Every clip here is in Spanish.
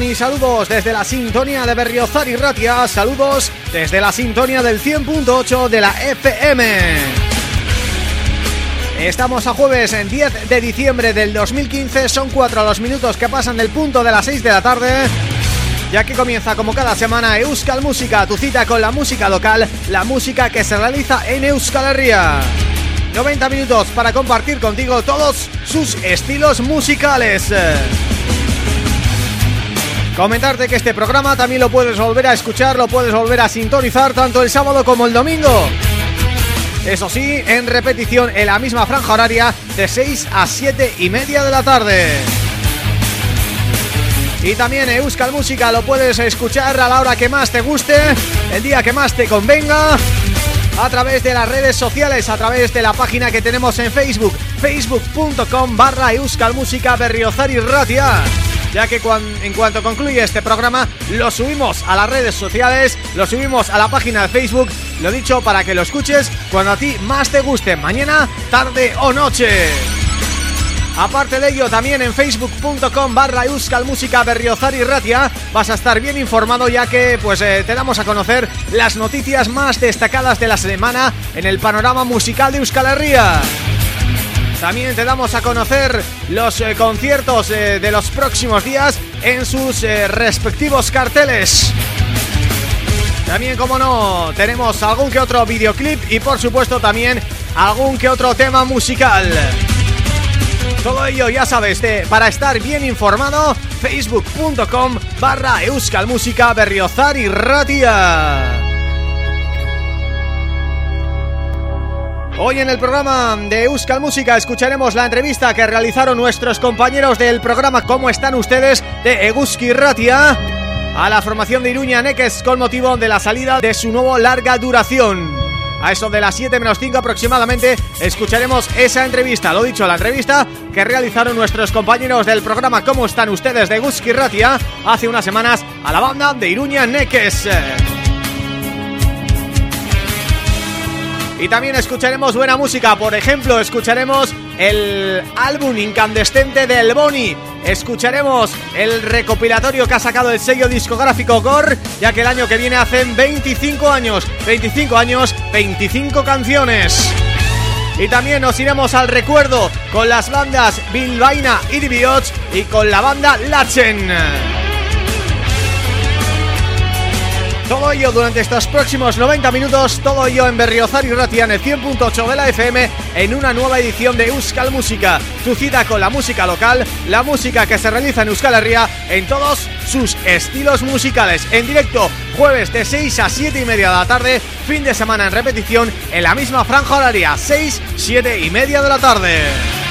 Y saludos desde la sintonía de Berriozar y Ratia, saludos desde la sintonía del 100.8 de la FM. Estamos a jueves en 10 de diciembre del 2015, son 4 los minutos que pasan del punto de las 6 de la tarde ya que comienza como cada semana Euskal Música, tu cita con la música local, la música que se realiza en Euskal Herria. 90 minutos para compartir contigo todos sus estilos musicales. Comentarte que este programa también lo puedes volver a escuchar, lo puedes volver a sintonizar tanto el sábado como el domingo. Eso sí, en repetición en la misma franja horaria de 6 a 7 y media de la tarde. Y también Euskal Música lo puedes escuchar a la hora que más te guste, el día que más te convenga, a través de las redes sociales, a través de la página que tenemos en Facebook, facebook.com barra Euskal Música Berriozar y Ratia. Ya que en cuanto concluye este programa lo subimos a las redes sociales, lo subimos a la página de Facebook, lo dicho para que lo escuches cuando a ti más te guste, mañana, tarde o noche. Aparte de ello, también en facebook.com barra Euskal Música Berriozar y Ratia vas a estar bien informado ya que pues eh, te damos a conocer las noticias más destacadas de la semana en el panorama musical de Euskal Herria. También te damos a conocer los eh, conciertos eh, de los próximos días en sus respectivos carteles. También, como no, tenemos algún que otro videoclip y por supuesto también algún que otro tema musical. Todo ello, ya sabes, para estar bien informado, facebook.com barra euskalmusica berriozar y ratia. Hoy en el programa de Euskal Música escucharemos la entrevista que realizaron nuestros compañeros del programa ¿Cómo están ustedes? de Eguski Ratia a la formación de Iruña Neques con motivo de la salida de su nuevo larga duración. A eso de las 7 menos 5 aproximadamente escucharemos esa entrevista, lo dicho, la entrevista que realizaron nuestros compañeros del programa ¿Cómo están ustedes? de Guski Ratia hace unas semanas a la banda de Iruña Neques. Y también escucharemos buena música, por ejemplo, escucharemos el álbum incandescente del Boni. Escucharemos el recopilatorio que ha sacado el sello discográfico Gore Ya que el año que viene hacen 25 años. 25 años, 25 canciones. Y también nos iremos al recuerdo con las bandas Bilbaina y Diviots y con la banda Lachen. Todo ello durante estos próximos 90 minutos, todo ello en Berriozar y Ratia en el 100.8 de la FM en una nueva edición de Euskal Música, tu cita con la música local, la música que se realiza en Euskal Herria en todos sus estilos musicales, en directo jueves de 6 a 7 y media de la tarde, fin de semana en repetición en la misma franja horaria, 6, 7 y media de la tarde.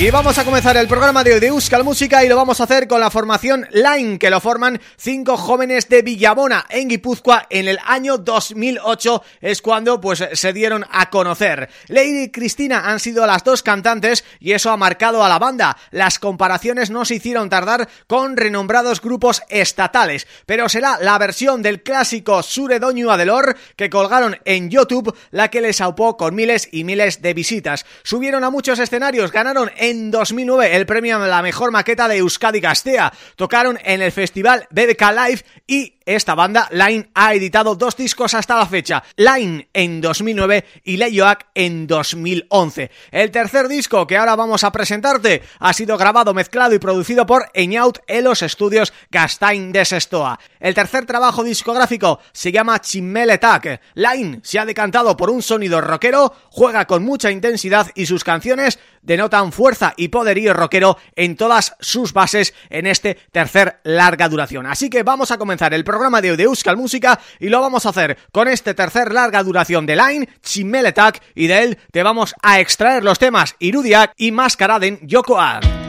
Y vamos a comenzar el programa de hoy de Euskal Música y lo vamos a hacer con la formación Line, que lo forman cinco jóvenes de Villabona, en Guipúzcoa, en el año 2008, es cuando pues se dieron a conocer. Lady y Cristina han sido las dos cantantes y eso ha marcado a la banda. Las comparaciones no se hicieron tardar con renombrados grupos estatales, pero será la versión del clásico Suredoño Adelor que colgaron en YouTube la que les aupó con miles y miles de visitas. Subieron a muchos escenarios, ganaron en 2009 el premio a la mejor maqueta de Euskadi Castea. Tocaron en el festival BBK Live y esta banda, Line, ha editado dos discos hasta la fecha, Line en 2009 y Leyoak en 2011. El tercer disco que ahora vamos a presentarte ha sido grabado, mezclado y producido por Eñaut en los estudios Gastain de Sestoa. El tercer trabajo discográfico se llama Chimmeletak. Line se ha decantado por un sonido rockero, juega con mucha intensidad y sus canciones denotan fuerza y poderío rockero en todas sus bases en este tercer larga duración. Así que vamos a comenzar el programa de, Euskal Música y lo vamos a hacer con este tercer larga duración de Line, Chimeletak y de él te vamos a extraer los temas Irudiak y Mascaraden Yokoa.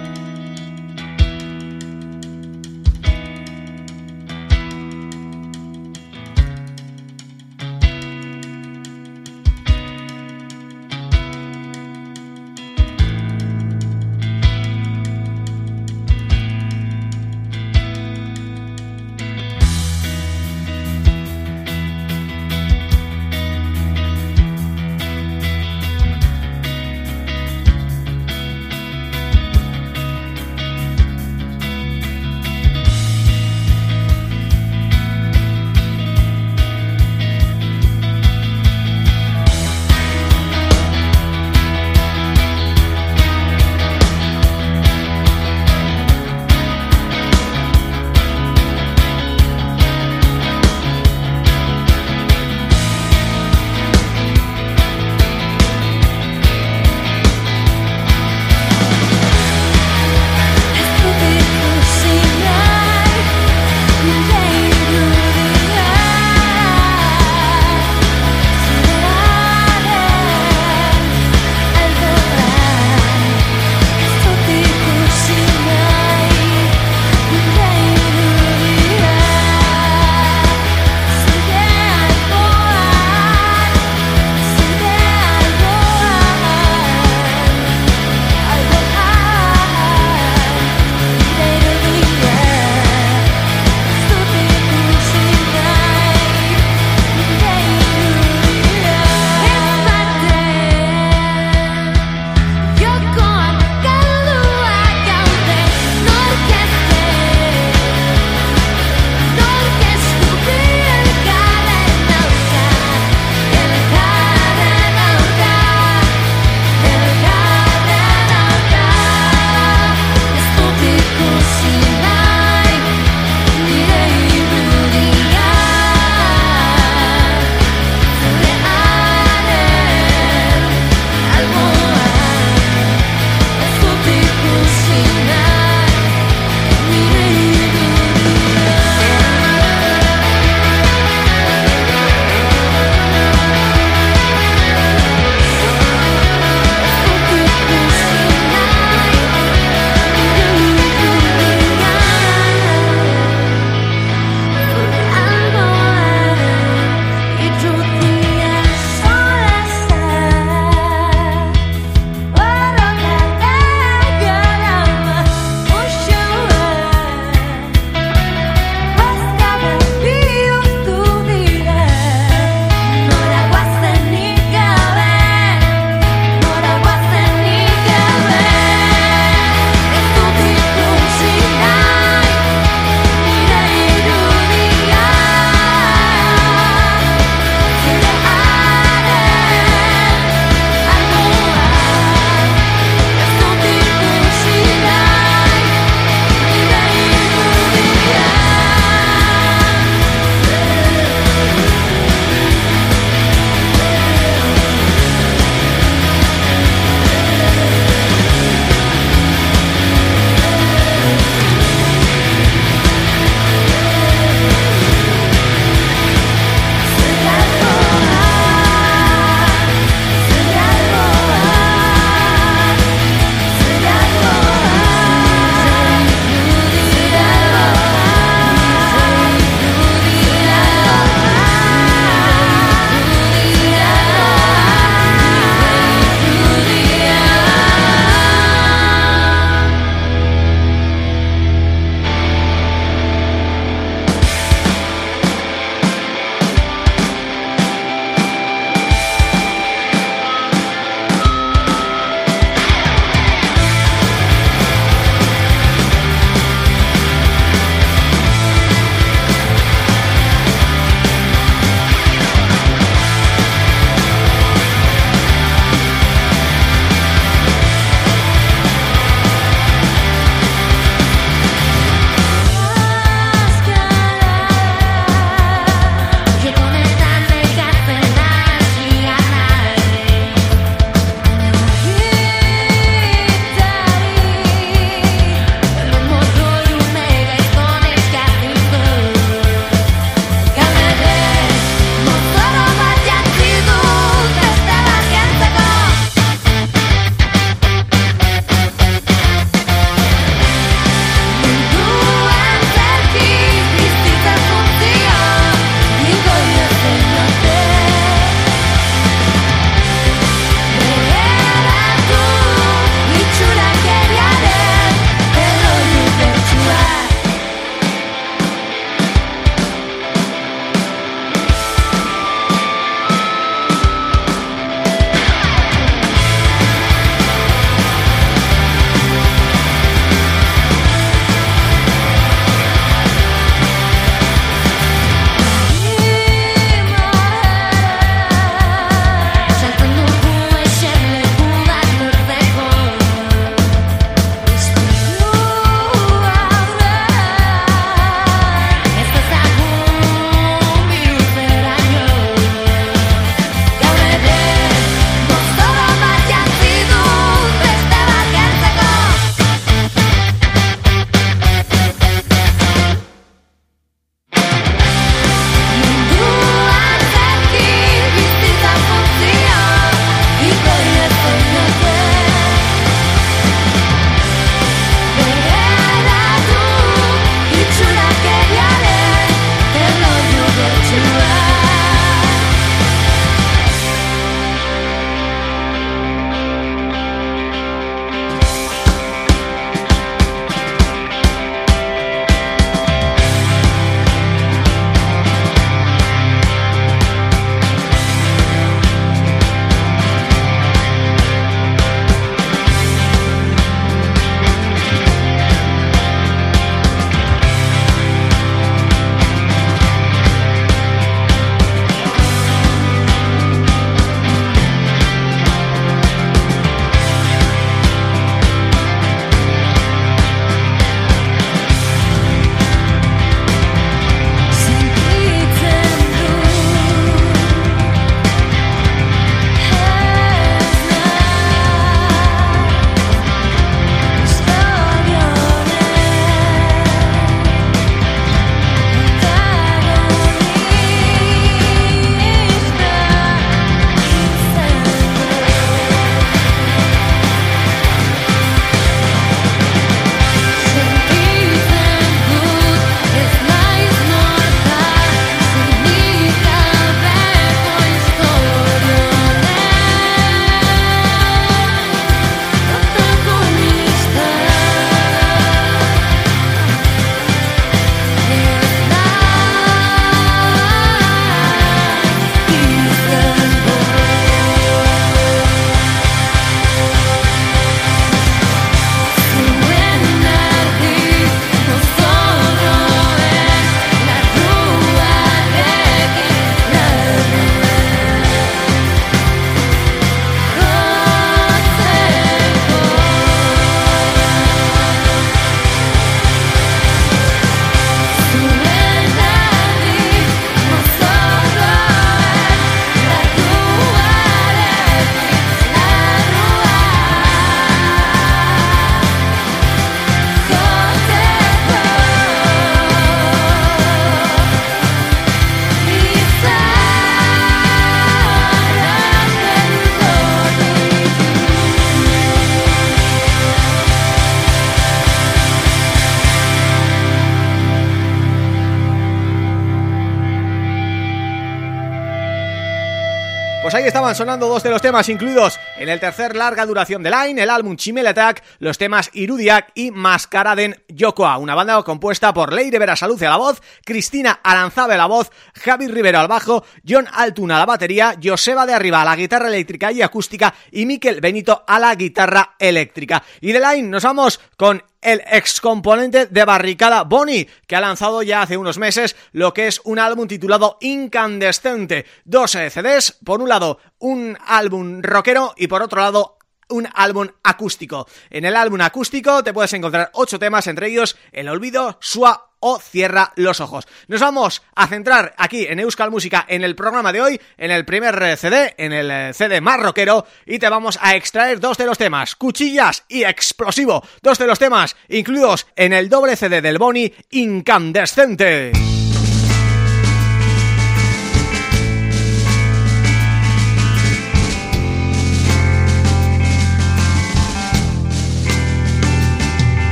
Ahí estaban sonando dos de los temas incluidos en el tercer larga duración de Line, el álbum Chimel Attack, los temas Irudiak y Mascaraden Yokoa, una banda compuesta por Leire Verasaluce a la voz, Cristina Aranzabe a la voz, Javi Rivero al bajo, John Altuna a la batería, Joseba de Arriba a la guitarra eléctrica y acústica y Miquel Benito a la guitarra eléctrica. Y de Line nos vamos con el ex componente de Barricada Bonnie, que ha lanzado ya hace unos meses lo que es un álbum titulado Incandescente. Dos CDs, por un lado un álbum rockero y por otro lado un álbum acústico. En el álbum acústico te puedes encontrar ocho temas, entre ellos El Olvido, Sua o Cierra los Ojos. Nos vamos a centrar aquí en Euskal Música en el programa de hoy, en el primer CD, en el CD más rockero, y te vamos a extraer dos de los temas, Cuchillas y Explosivo, dos de los temas incluidos en el doble CD del Boni, Incandescente.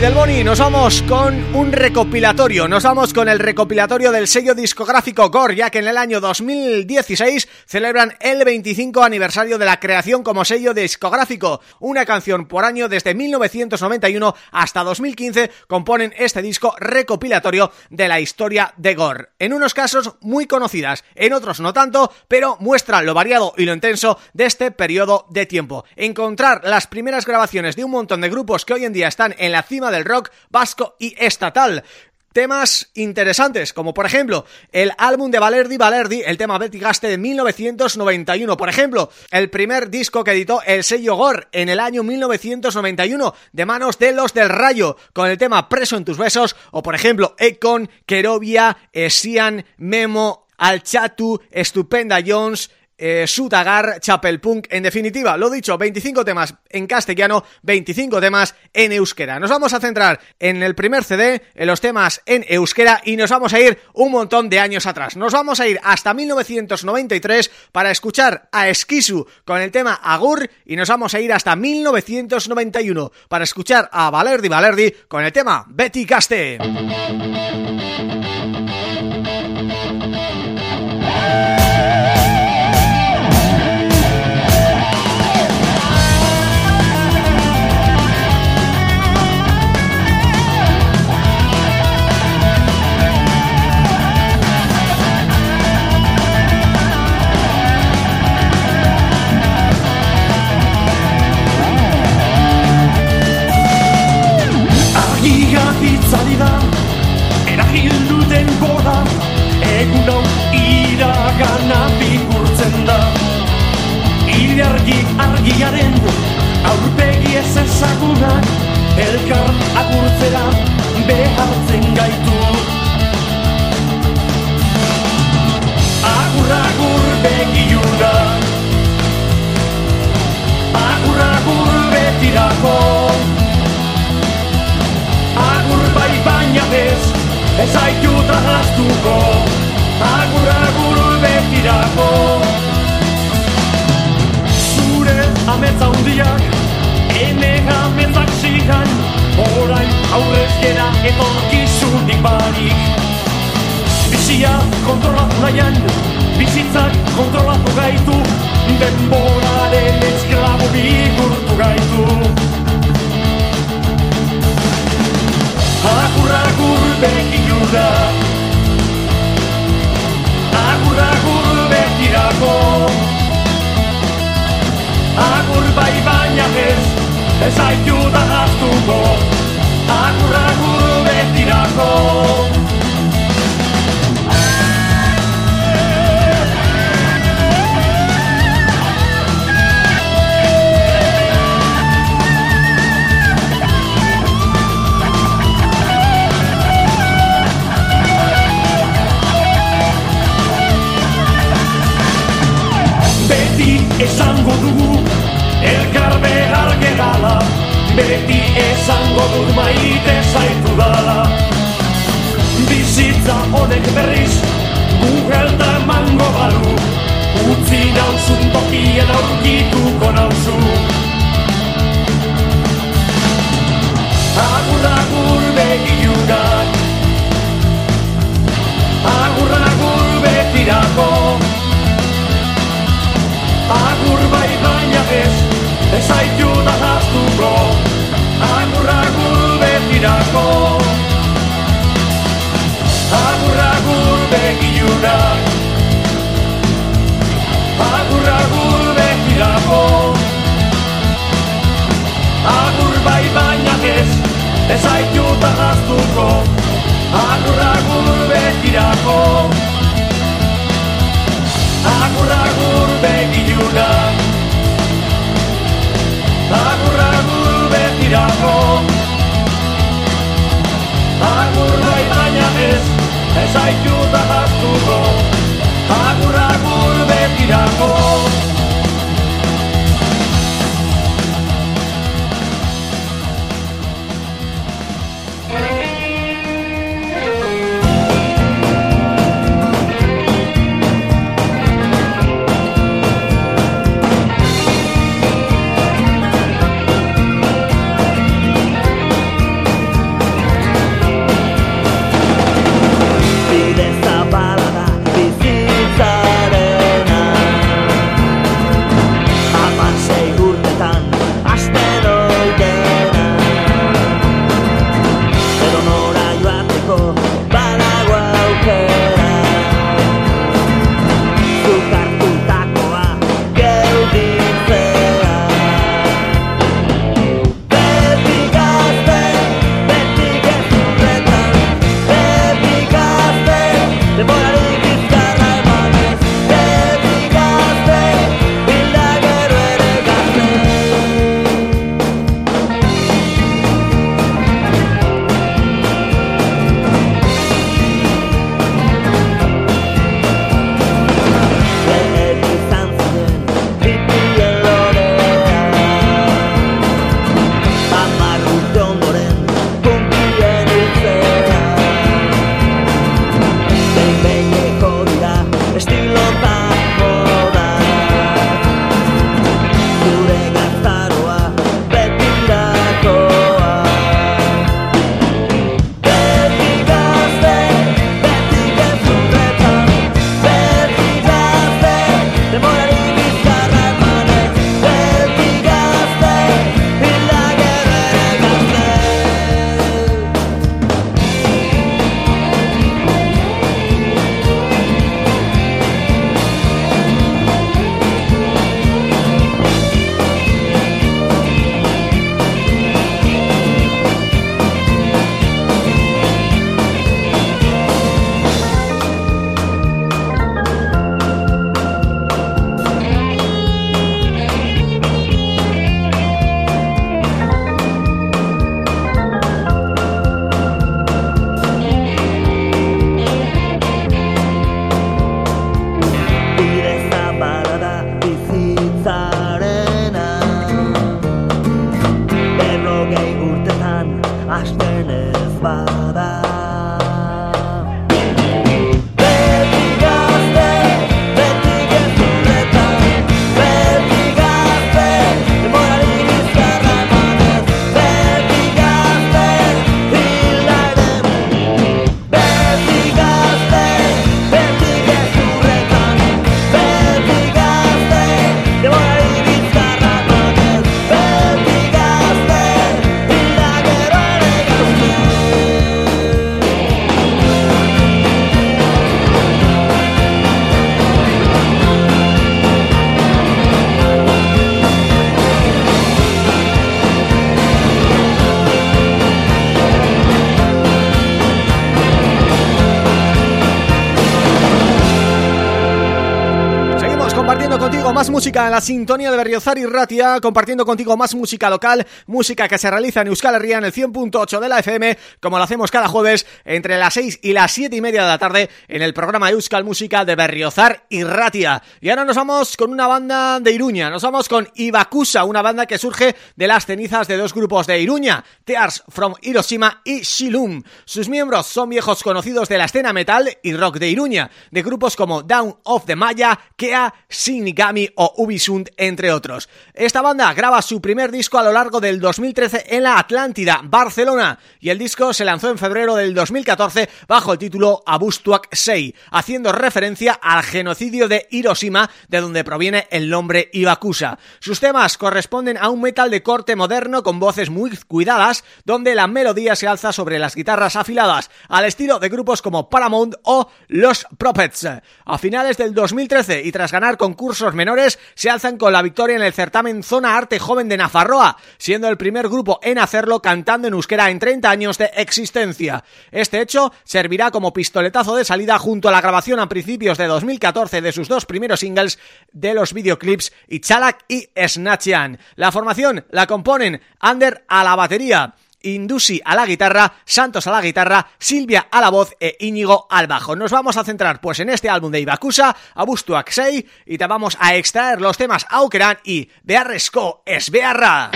Del Boni nos vamos con un recopilatorio, nos vamos con el recopilatorio del sello discográfico Gore, ya que en el año 2016 celebran el 25 aniversario de la creación como sello discográfico. Una canción por año desde 1991 hasta 2015 componen este disco recopilatorio de la historia de Gore. En unos casos muy conocidas, en otros no tanto, pero muestra lo variado y lo intenso de este periodo de tiempo. Encontrar las primeras grabaciones de un montón de grupos que hoy en día están en la cima del rock vasco y estatal. Temas interesantes, como por ejemplo el álbum de Valerdi Valerdi, el tema Betty Gaste de 1991, por ejemplo, el primer disco que editó el sello Gore en el año 1991, de manos de Los del Rayo, con el tema Preso en tus besos, o por ejemplo Econ, Kerovia, Esian, Memo, Alchatu, Estupenda Jones, eh, Sutagar, Chapelpunk, en definitiva, lo dicho, 25 temas en castellano, 25 temas en euskera. Nos vamos a centrar en el primer CD, en los temas en euskera y nos vamos a ir un montón de años atrás. Nos vamos a ir hasta 1993 para escuchar a Esquisu con el tema Agur y nos vamos a ir hasta 1991 para escuchar a Valerdi Valerdi con el tema Betty Caste. Argiaren aurpegi ez ezagunak Elkar agurtzera behartzen gaitu. Agur agur begiuna Agur agur betirako. Bai baina ez Ez haitu trahaztuko Agur agur betirako ametza hundiak Ene ametzak zigan Horain aurrez gera etorkizunik barik. Bizia kontrolatu nahian Bizitzak kontrolatu gaitu Denboraren esklabo bihurtu gaitu. Agur agur ez aitu da gaztuko, akurra guru. Beti esango dut maite zaitu dala Bizitza honek berriz Gugelta emango balu. Utzi nauzun tokien aurkituko nauzu. Agur agur begiunak Agur agur betirako Agur bai baina ez, ez haitu da iluna Agur-agur beti Agur bai baina ez Ez aituta aztuko Agur-agur beti dago Agur-agur beti iluna Agur-agur beti Agur-agur ez aitu da hartu gok música en la sintonía de Berriozar y Ratia, compartiendo contigo más música local, música que se realiza en Euskal Herria en el 100.8 de la FM, como lo hacemos cada jueves entre las 6 y las 7 y media de la tarde en el programa Euskal Música de Berriozar y Ratia. Y ahora nos vamos con una banda de Iruña, nos vamos con Ibakusa, una banda que surge de las cenizas de dos grupos de Iruña, Tears from Hiroshima y Shilum. Sus miembros son viejos conocidos de la escena metal y rock de Iruña, de grupos como Down of the Maya, Kea, Shinigami o Ubisund, entre otros. Esta banda graba su primer disco a lo largo del 2013 en la Atlántida, Barcelona, y el disco se lanzó en febrero del 2014 bajo el título Abustuak Sei, haciendo referencia al genocidio de Hiroshima, de donde proviene el nombre Ibakusa. Sus temas corresponden a un metal de corte moderno con voces muy cuidadas, donde la melodía se alza sobre las guitarras afiladas, al estilo de grupos como Paramount o Los Prophets. A finales del 2013 y tras ganar concursos menores, se alzan con la victoria en el certamen Zona Arte Joven de Nafarroa, siendo el primer grupo en hacerlo cantando en euskera en 30 años de existencia. Este hecho servirá como pistoletazo de salida junto a la grabación a principios de 2014 de sus dos primeros singles de los videoclips Ichalak y Snatchian. La formación la componen Ander a la batería, Indusi a la guitarra, Santos a la guitarra, Silvia a la voz e Íñigo al bajo. Nos vamos a centrar pues en este álbum de Ibakusa, Abustu Axei, y te vamos a extraer los temas Aukeran y Bearresco Esbearra.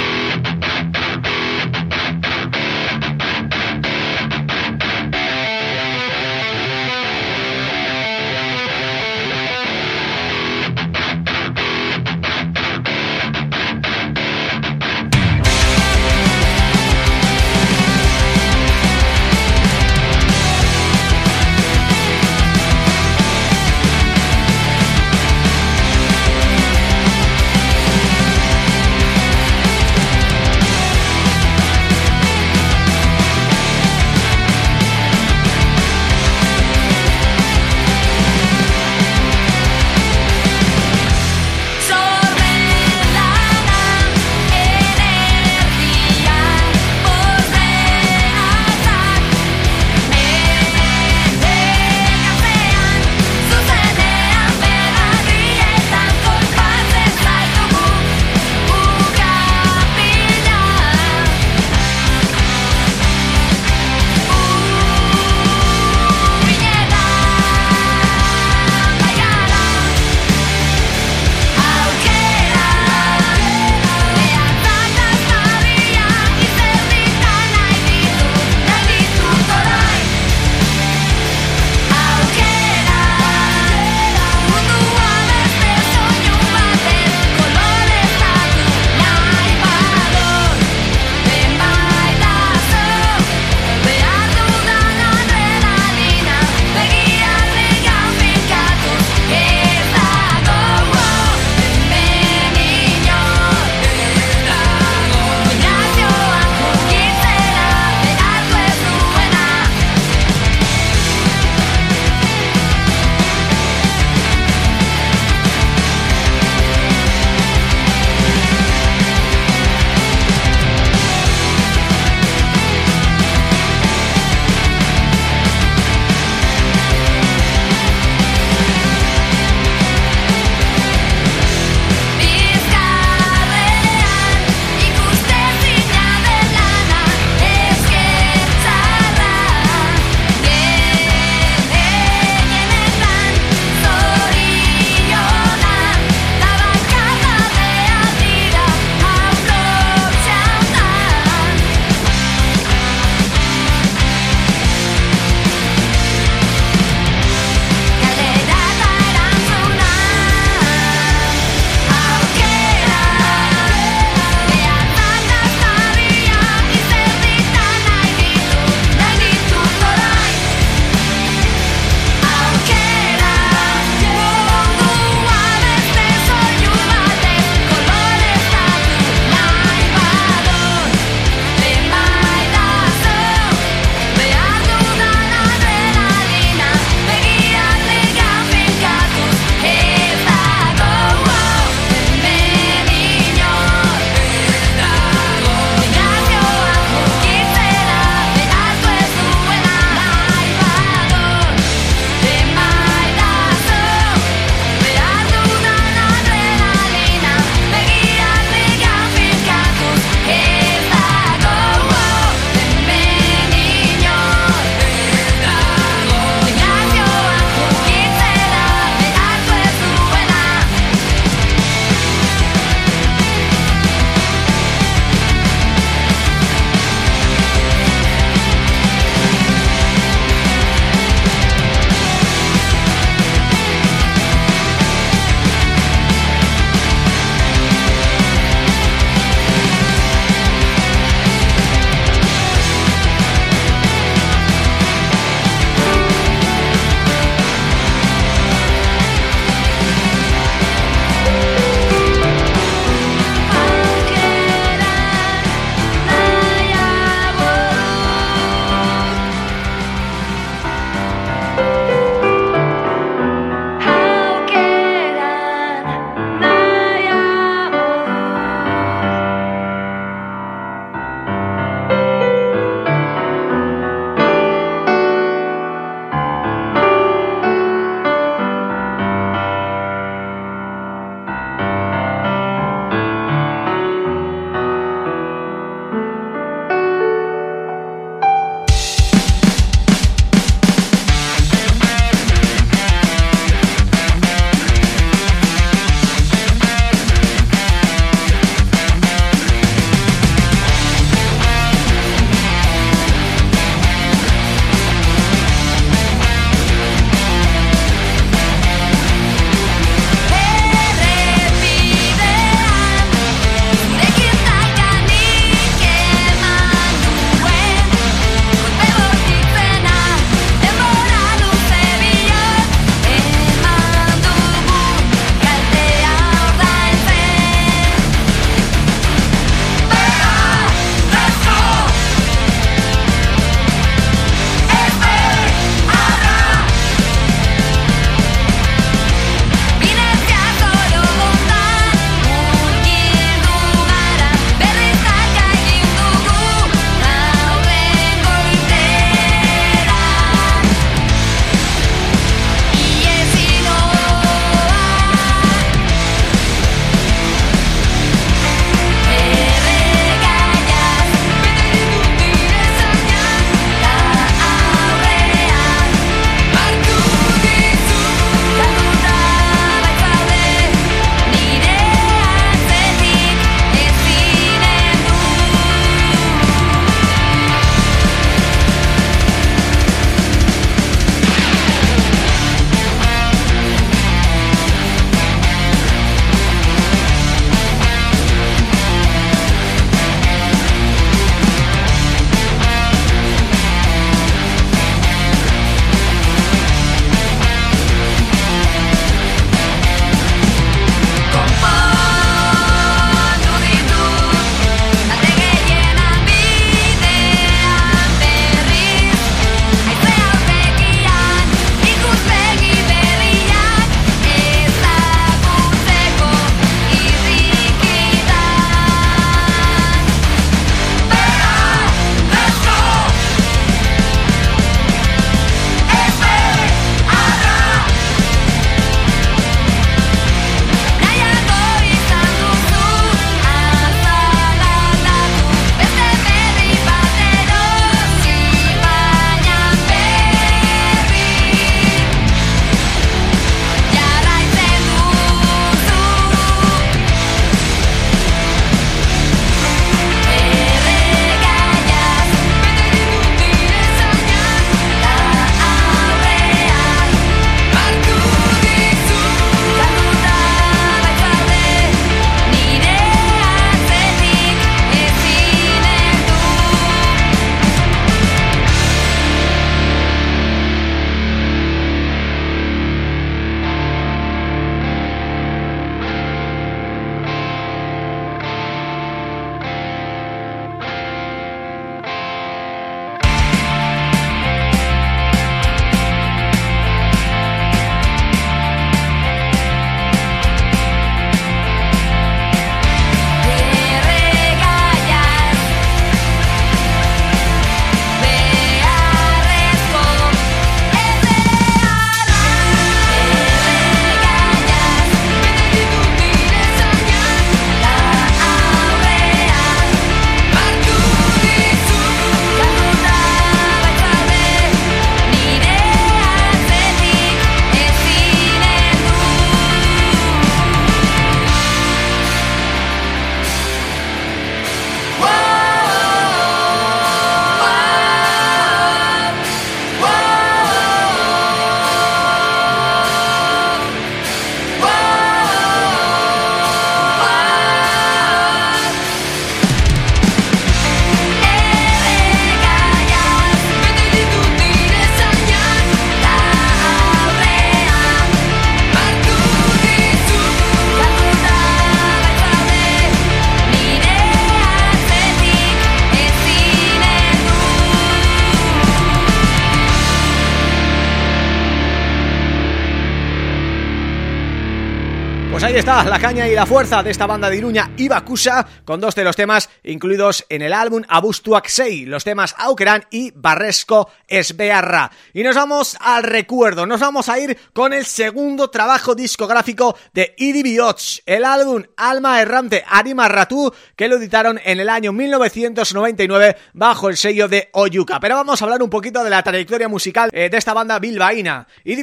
La caña y la fuerza de esta banda de Iruña Ibakusa, con dos de los temas incluidos en el álbum Abustuak Sei, los temas Aukeran y Barresco Esbearra. Y nos vamos al recuerdo, nos vamos a ir con el segundo trabajo discográfico de Idi el álbum Alma Errante Arima Ratu, que lo editaron en el año 1999 bajo el sello de Oyuka. Pero vamos a hablar un poquito de la trayectoria musical eh, de esta banda bilbaína. Idi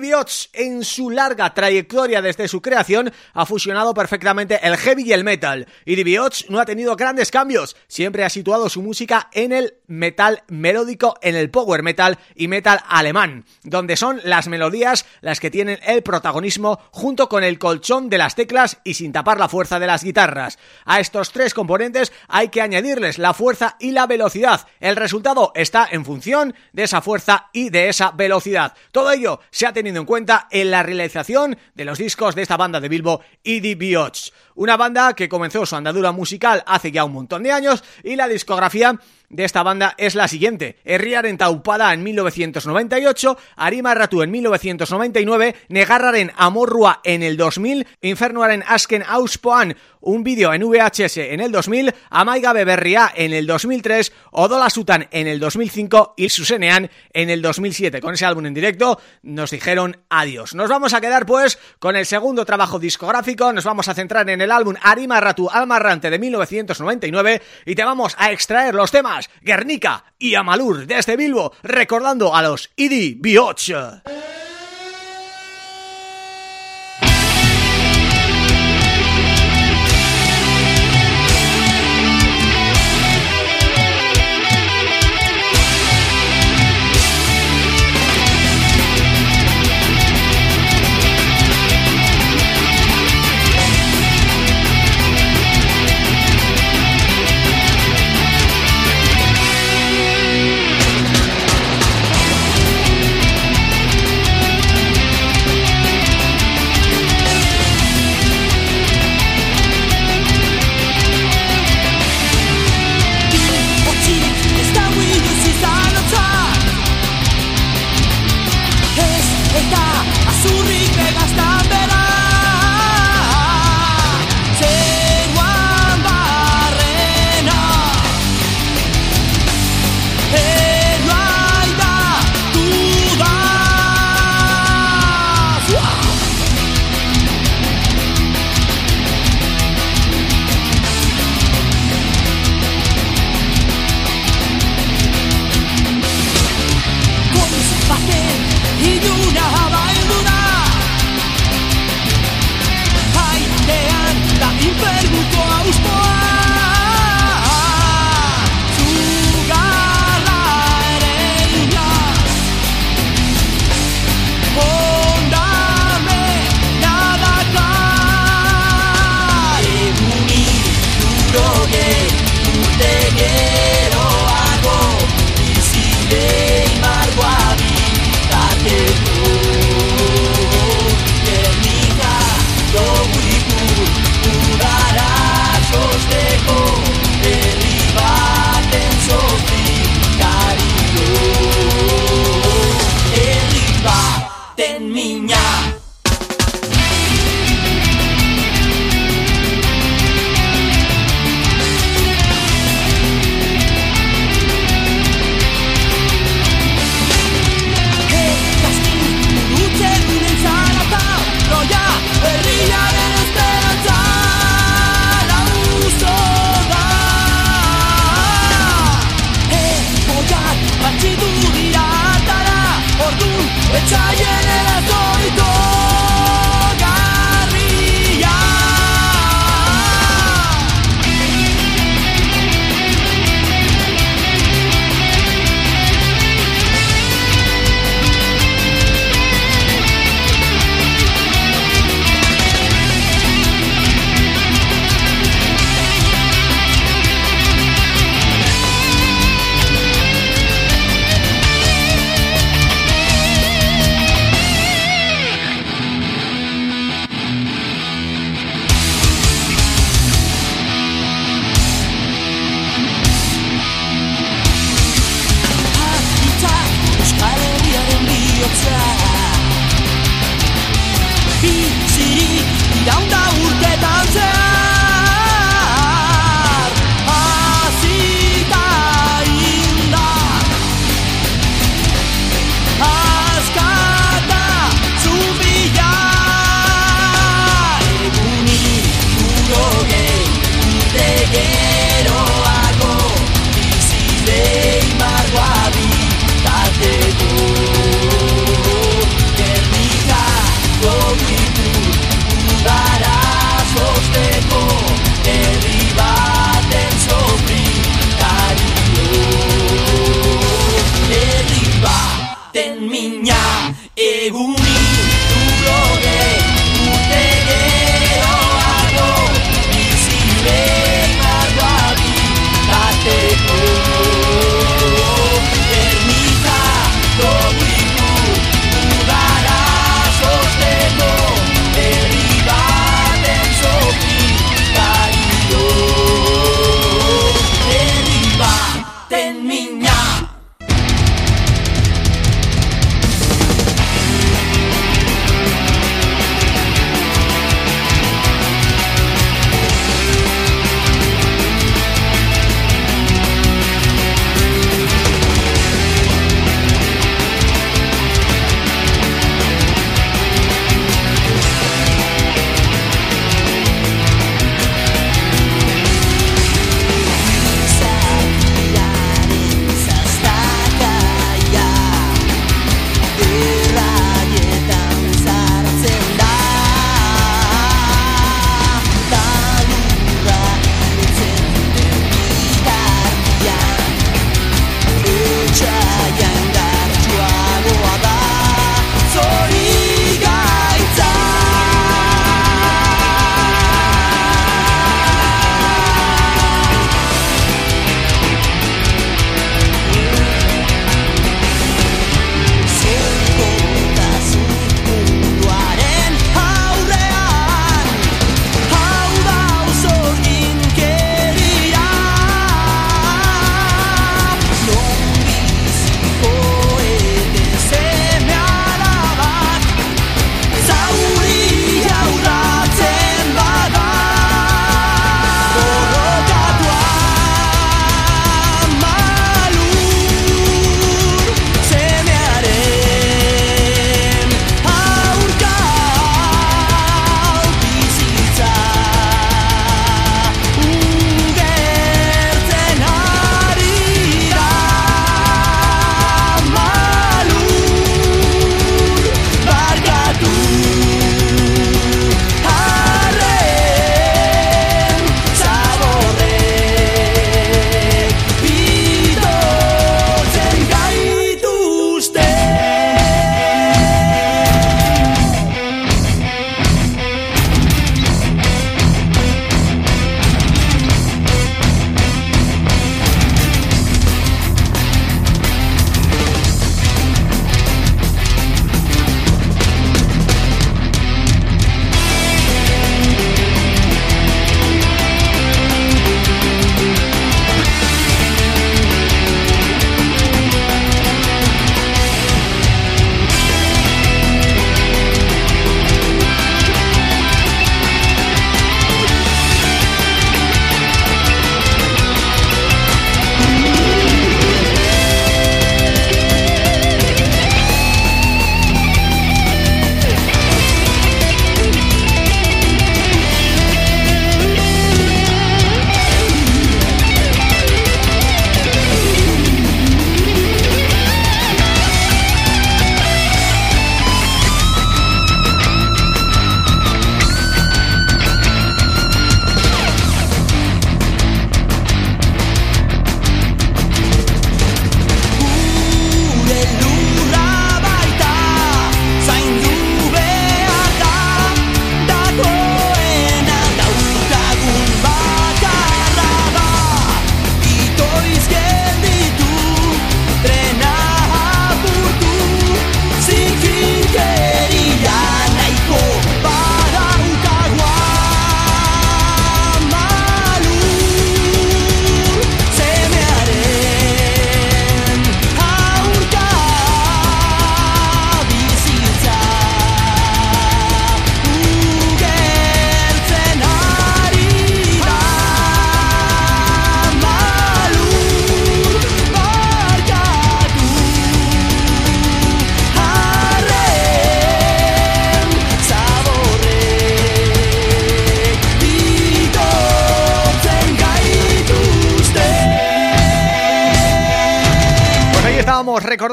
en su larga trayectoria desde su creación, ha fusionado perfectamente el heavy y el metal. Y Dibioch no ha tenido grandes cambios, siempre ha situado su música en el metal melódico, en el power metal y metal alemán, donde son las melodías las que tienen el protagonismo junto con el colchón de las teclas y sin tapar la fuerza de las guitarras. A estos tres componentes hay que añadirles la fuerza y la velocidad. El resultado está en función de esa fuerza y de esa velocidad. Todo ello se ha tenido en cuenta en la realización de los discos de esta banda de Bilbo Biots, una banda que comenzó su andadura musical hace ya un montón de años y la discografía de esta banda es la siguiente. en Taupada en 1998, Arima Ratu en 1999, Negarraren Amorrua en el 2000, Infernuaren Asken Auspoan, un vídeo en VHS en el 2000, Amaiga Beberria en el 2003, Odola Sutan en el 2005 y Susenean en el 2007. Con ese álbum en directo nos dijeron adiós. Nos vamos a quedar pues con el segundo trabajo discográfico, nos vamos a centrar en el álbum Arima Ratu Almarrante de 1999 y te vamos a extraer los temas Guernica y Amalur desde Bilbo, recordando a los Idi Bioch.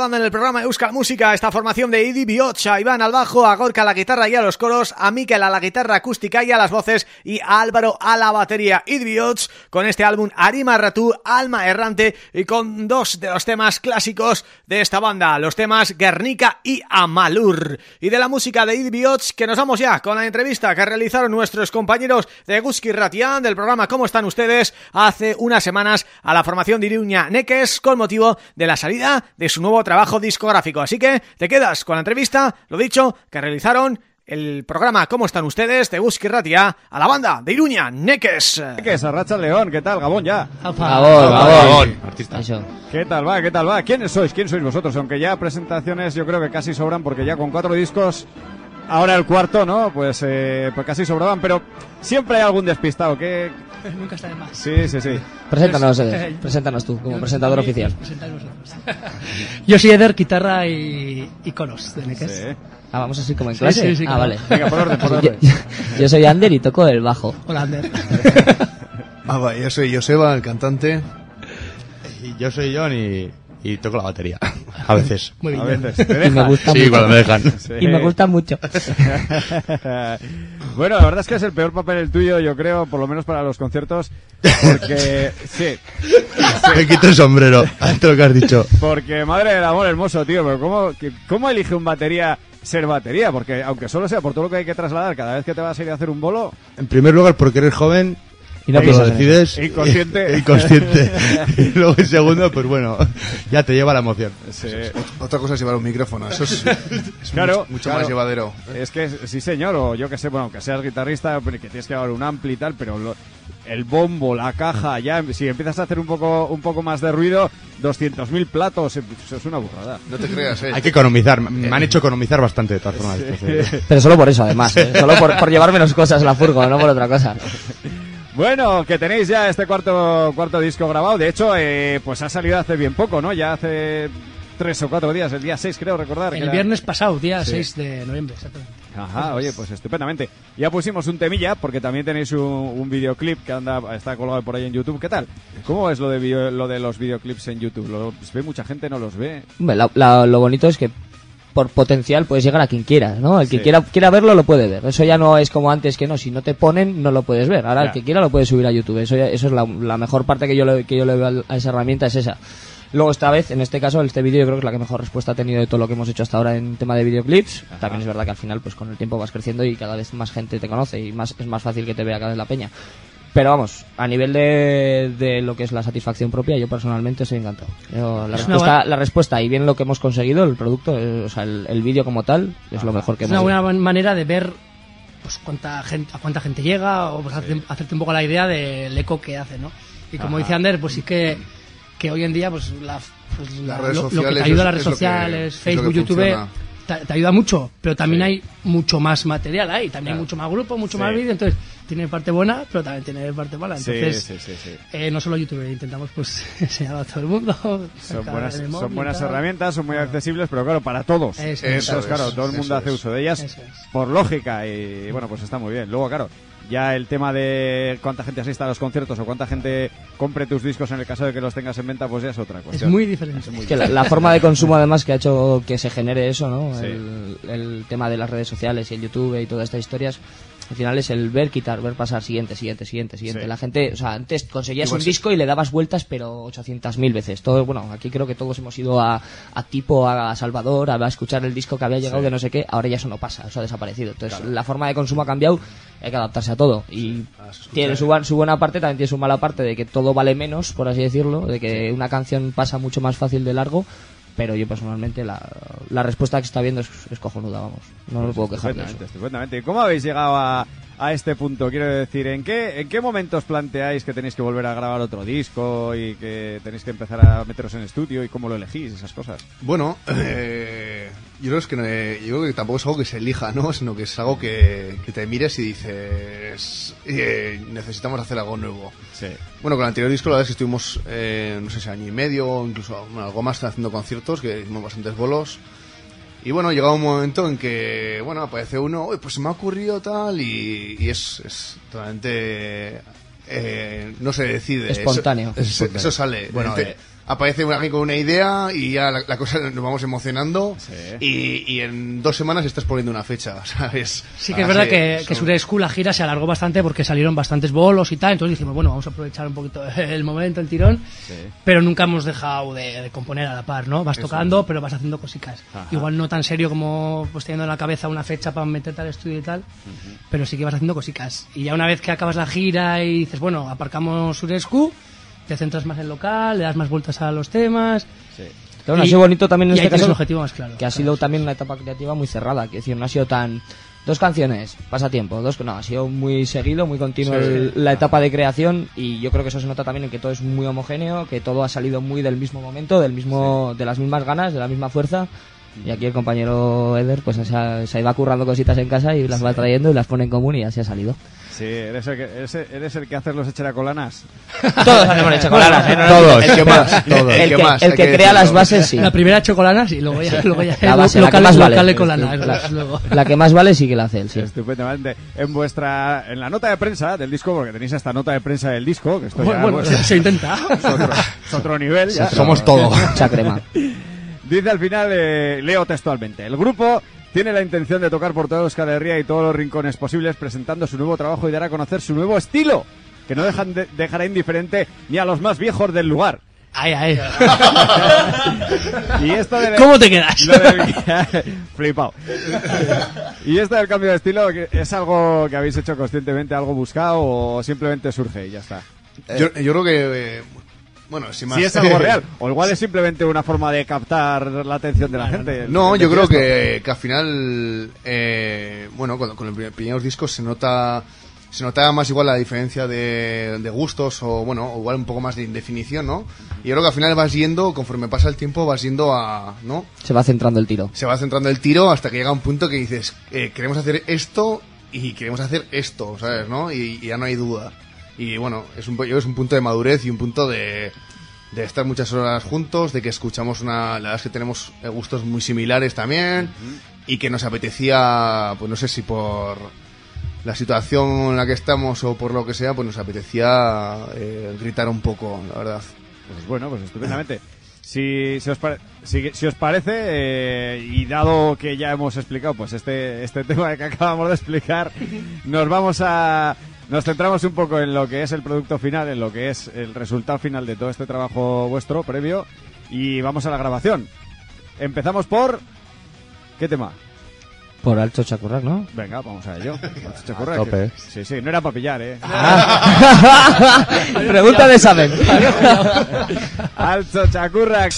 Recordando en el programa Euskal Música esta formación de Idi Biotcha, a Iván al bajo, a Gorka a la guitarra y a los coros, a Mikel a la guitarra acústica y a las voces y a Álvaro a la batería. Idi Biots con este álbum Arima Ratú, Alma Errante y con dos de los temas clásicos de esta banda, los temas Guernica y Amalur. Y de la música de Idi Biots que nos vamos ya con la entrevista que realizaron nuestros compañeros de Guski Ratian del programa ¿Cómo están ustedes? hace unas semanas a la formación de Iruña Neques con motivo de la salida de su nuevo trabajo discográfico. Así que te quedas con la entrevista, lo dicho, que realizaron el programa ¿Cómo están ustedes? de Ratia a la banda de Iruña Neques. Neques, Arracha León, ¿qué tal? Gabón ya. Gabón, Gabón. Artista. Eso. ¿Qué tal va? ¿Qué tal va? ¿Quiénes sois? ¿Quién sois vosotros? Aunque ya presentaciones yo creo que casi sobran porque ya con cuatro discos ahora el cuarto, ¿no? Pues, eh, pues casi sobraban, pero siempre hay algún despistado. ¿Qué, Nunca está de más. Sí, sí, sí. Preséntanos, eh, preséntanos tú como presentador oficial. Yo soy Eder, guitarra y, y coros de Neques. Sí. Ah, vamos así como en clase. sí, sí, ah, claro. vale. Venga, por orden, por Yo, orden. yo soy Ander y toco el bajo. Hola, Ander. Ah, va, yo soy Joseba, el cantante. Y yo soy John y, y toco la batería. A veces. Muy A bien. veces. ¿Te Y me gusta Sí, mucho. cuando me dejan. Sí. Y me gusta mucho. bueno, la verdad es que es el peor papel el tuyo, yo creo, por lo menos para los conciertos, porque sí, Me quito el sombrero. Ante lo que has dicho. porque madre del amor hermoso, tío, pero cómo que- cómo elige un batería ser batería, porque aunque solo sea por todo lo que hay que trasladar cada vez que te vas a ir a hacer un bolo, En primer lugar, porque eres joven. Y no lo piensas en eso. decides. Inconsciente. Inconsciente. y luego en segundo, pues bueno, ya te lleva la emoción. sí, Otra cosa es llevar un micrófono, eso es, es Claro, mucho, mucho claro. más llevadero. es que sí señor, o yo que sé, bueno, que seas guitarrista, pero que tienes que llevar un ampli y tal, pero lo- el bombo, la caja, ya si empiezas a hacer un poco un poco más de ruido, 200.000 platos, eso es una burrada. No te creas, eh. Hay que economizar. Me han hecho economizar bastante de todas formas. Pero solo por eso, además. ¿eh? Solo por, por llevar menos cosas a la furgo, no por otra cosa. Bueno, que tenéis ya este cuarto cuarto disco grabado. De hecho, eh, pues ha salido hace bien poco, ¿no? Ya hace tres o cuatro días, el día 6 creo recordar. que El era- viernes pasado, día Sí. 6 de noviembre, exactamente. Ajá, oye, pues estupendamente. Ya pusimos un temilla porque también tenéis un, un videoclip que anda está colgado por ahí en YouTube. ¿Qué tal? ¿Cómo es lo de video- lo de los videoclips en YouTube? ¿Los ve mucha gente? ¿No los ve? Hombre, la- la- lo bonito es que por potencial puedes llegar a quien quieras, ¿no? El que Sí. quiera, quiera verlo lo puede ver. Eso ya no es como antes que no, si no te ponen no lo puedes ver. Ahora Ya. el que quiera lo puede subir a YouTube. Eso, ya- eso es la, la mejor parte que yo le, que yo le veo a esa herramienta es esa. Luego esta vez, en este caso, este vídeo yo creo que es la que mejor respuesta ha tenido de todo lo que hemos hecho hasta ahora en tema de videoclips. También es verdad que al final, pues con el tiempo vas creciendo y cada vez más gente te conoce y más es más fácil que te vea cada vez la peña. Pero vamos, a nivel de, de lo que es la satisfacción propia, yo personalmente estoy encantado. Yo, la, Es una respuesta, buena- la respuesta y bien lo que hemos conseguido, el producto, eh, o sea, el, el vídeo como tal, es lo mejor que Es hemos una hecho. buena manera de ver pues cuánta gente, a cuánta gente llega o pues, hacerte, hacerte un poco la idea del eco que hace, ¿no? Y como dice Ander, pues sí que, que hoy en día pues, la, pues, la- lo, lo que te ayuda a es- las redes es sociales, es que Facebook, YouTube, funciona. Te, te ayuda mucho, pero también hay mucho más material ahí, también hay mucho más grupo, mucho Sí. más vídeo, entonces tiene parte buena, pero también tiene parte mala, entonces sí, sí, sí. eh, no solo YouTube, intentamos pues enseñarlo a todo el mundo. Son buenas, el son buenas herramientas, son muy accesibles, pero claro, para todos. Eso, es, claro, todo el mundo hace uso de ellas es. por lógica y bueno, pues está muy bien. Luego, claro, ya el tema de cuánta gente asista a los conciertos o cuánta gente compre tus discos en el caso de que los tengas en venta, pues ya es otra Es cuestión. muy diferente. Es que la, la forma de consumo además que ha hecho que se genere eso, ¿no? Sí. El, el tema de las redes sociales y el YouTube y todas estas historias, al final es el ver, quitar, ver pasar, siguiente, siguiente, siguiente, siguiente. Sí. La gente, o sea, antes conseguías Igual un sí. disco y le dabas vueltas, pero 800.000 veces. Todo, bueno, aquí creo que todos hemos ido a, a tipo, a Salvador, a, escuchar el disco que había llegado Sí. de no sé qué, ahora ya eso no pasa, eso ha desaparecido. Entonces, la forma de consumo ha cambiado, hay que adaptarse a todo. Y tiene su buena parte, también tiene su mala parte de que todo vale menos, por así decirlo, de que una canción pasa mucho más fácil de largo. Pero yo personalmente la, la respuesta que está viendo es, es cojonuda, vamos. No me puedo quejar de eso. Estupendamente, estupendamente. ¿Y ¿Cómo habéis llegado a, a este punto? Quiero decir, ¿en qué, ¿en qué momentos planteáis que tenéis que volver a grabar otro disco y que tenéis que empezar a meteros en estudio y cómo lo elegís, esas cosas? Bueno, eh, yo creo, es que, no- eh, yo creo que tampoco es algo que se elija, ¿no? Sino que es algo que, que te mires y dices, eh, necesitamos hacer algo nuevo. Sí. Bueno, con el anterior disco la verdad es que estuvimos, eh, no sé si año y medio o incluso bueno, algo más haciendo conciertos, que hicimos bastantes bolos. Y bueno, llegaba un momento en que, bueno, aparece uno, "Uy, pues se me ha ocurrido tal, y, y es, es totalmente... eh, no se decide. Espontáneo. Eso, sale. Bueno, Te- aparece alguien con una idea y ya la, la cosa nos vamos emocionando y, y en dos semanas estás poniendo una fecha, ¿sabes? Sí que es verdad que, que son- Sure School, la gira se alargó bastante porque salieron bastantes bolos y tal, entonces dijimos, bueno, vamos a aprovechar un poquito el momento, el tirón, pero nunca hemos dejado de, de componer a la par, ¿no? Vas tocando, pero vas haciendo cositas. Igual no tan serio como pues teniendo en la cabeza una fecha para meterte al estudio y tal, pero sí que vas haciendo cositas. Y ya una vez que acabas la gira y dices, bueno, aparcamos Sure School, te centras más en local, le das más vueltas a los temas. Pero bueno, ha sido bonito también en y este caso el objetivo más claro. que ha sido también una etapa creativa muy cerrada, que decir, no ha sido tan dos canciones, pasatiempo, dos no, ha sido muy seguido, muy continuo el- la etapa de creación y yo creo que eso se nota también en que todo es muy homogéneo, que todo ha salido muy del mismo momento, del mismo de las mismas ganas, de la misma fuerza. Y aquí el compañero Eder pues se, ha- se iba currando cositas en casa y las va trayendo y las pone en común y así ha salido. Sí, eres el que, eres, eres el que hace los echaracolanas. Todos hacemos el chocolate, ¿eh? No, no, Todos. El que más, todos. El, El que, más, el que que crea las bases, sí. La primera chocolanas y luego ya, luego ya La base, la que local, más vale. local de colana, La- eso es luego. La que más vale sí que la hace él, sí. Estupendamente. En vuestra, en la nota de prensa del disco, porque tenéis esta nota de prensa del disco, que esto ya Bueno, bueno, pues, se intenta. es otro, es otro nivel. ya. Somos todo. Mucha crema. Dice al final, eh, leo textualmente, el grupo tiene la intención de tocar por toda Euskal Herria y todos los rincones posibles presentando su nuevo trabajo y dar a conocer su nuevo estilo, que no dejan de- dejará indiferente ni a los más viejos del lugar. Ay, ay. Y esto de ¿Cómo te quedas? Del- Flipao. Y esto del cambio de estilo, ¿es algo que habéis hecho conscientemente, algo buscado o simplemente surge y ya está? Yo, yo creo que, eh, bueno, si más... Si es algo real, o igual es simplemente una forma de captar la atención de la gente. No, yo creo que, que al final, eh, bueno, con, con los primeros discos se nota se notaba más igual la diferencia de, de gustos o, bueno, o igual un poco más de indefinición, ¿no? Y yo creo que al final vas yendo, conforme pasa el tiempo, vas yendo a, ¿no? Se va centrando el tiro. Se va centrando el tiro hasta que llega un punto que dices, eh, queremos hacer esto y queremos hacer esto, ¿sabes? ¿no? Y, y ya no hay duda. Y bueno, es un, yo creo que es un punto de madurez y un punto de, de estar muchas horas juntos, de que escuchamos una... La verdad es que tenemos eh, gustos muy similares también y que nos apetecía, pues no sé si por la situación en la que estamos o por lo que sea, pues nos apetecía eh, gritar un poco, la verdad. Pues bueno, pues estupendamente. Si, si, os, pare- si, si os parece, eh, y dado que ya hemos explicado pues este, este tema que acabamos de explicar, nos vamos a... Nos centramos un poco en lo que es el producto final, en lo que es el resultado final de todo este trabajo vuestro previo, y vamos a la grabación. Empezamos por... ¿Qué tema? Por Alto Chacurrac, ¿no? Venga, vamos a ello. Tope. que- Sí, sí, no era para pillar, ¿eh? Pregunta de examen. Alto Chacurrac.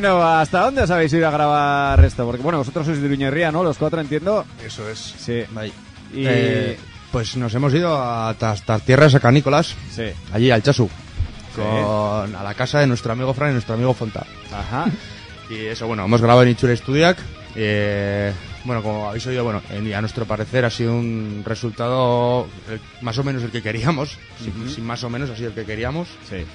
Bueno, ¿hasta dónde os habéis ido a grabar esto? Porque bueno, vosotros sois de Uñerría, ¿no? Los cuatro entiendo. Eso es. Sí. Y... Eh, pues nos hemos ido a- hasta tierras a Canícolas, Sí. allí al Chasu, con, a la casa de nuestro amigo Fran y nuestro amigo Fonta. Ajá. Y eso, bueno, hemos grabado en Ichure Studiac. eh, bueno, como habéis oído, bueno, en- a nuestro parecer ha sido un resultado más o menos el que queríamos. sin, sin más o menos ha sido el que queríamos. Sí.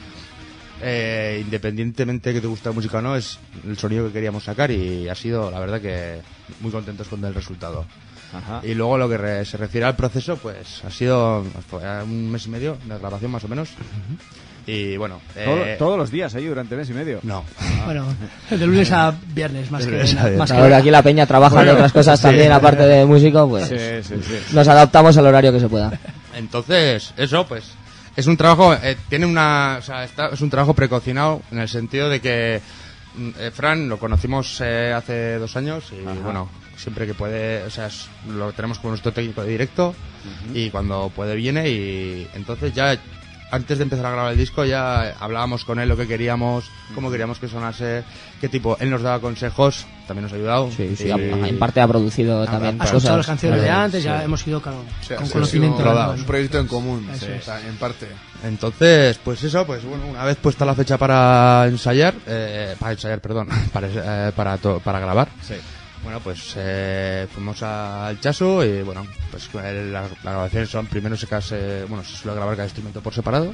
Eh, independientemente que te guste la música o no, es el sonido que queríamos sacar y ha sido, la verdad, que muy contentos con el resultado. Ajá. Y luego lo que re- se refiere al proceso, pues ha sido un mes y medio de grabación más o menos. Y bueno, Todo- eh, todos los días ahí durante mes y medio. no. Bueno, de lunes a viernes, más que, a viernes. más que Claro que aquí la peña trabaja en otras cosas también, aparte de músico, pues Sí, sí, sí. nos adaptamos al horario que se pueda. Entonces, eso, pues, es un trabajo, eh, tiene una, o sea, está- es un trabajo precocinado en el sentido de que mm, eh, Fran lo conocimos eh, hace dos años y bueno, siempre que puede, o sea, es- lo tenemos como nuestro técnico de directo y cuando puede viene y entonces ya antes de empezar a grabar el disco ya hablábamos con él lo que queríamos, cómo queríamos que sonase, qué tipo, él nos daba consejos, también nos ha ayudado. Sí, sí, y- en parte ha producido también Has escuchado las canciones de antes, ya hemos ido claro, O sea, con ha conocimiento. rodado. Un proyecto en común, o sea, en parte. Entonces, pues eso, pues bueno, una vez puesta la fecha para ensayar, eh, para ensayar, perdón, para, eh, para, to- para grabar, Sí. Bueno, pues eh, fuimos al Chaso y bueno, pues las, las grabaciones son, primero se, case, bueno, se suele grabar cada instrumento por separado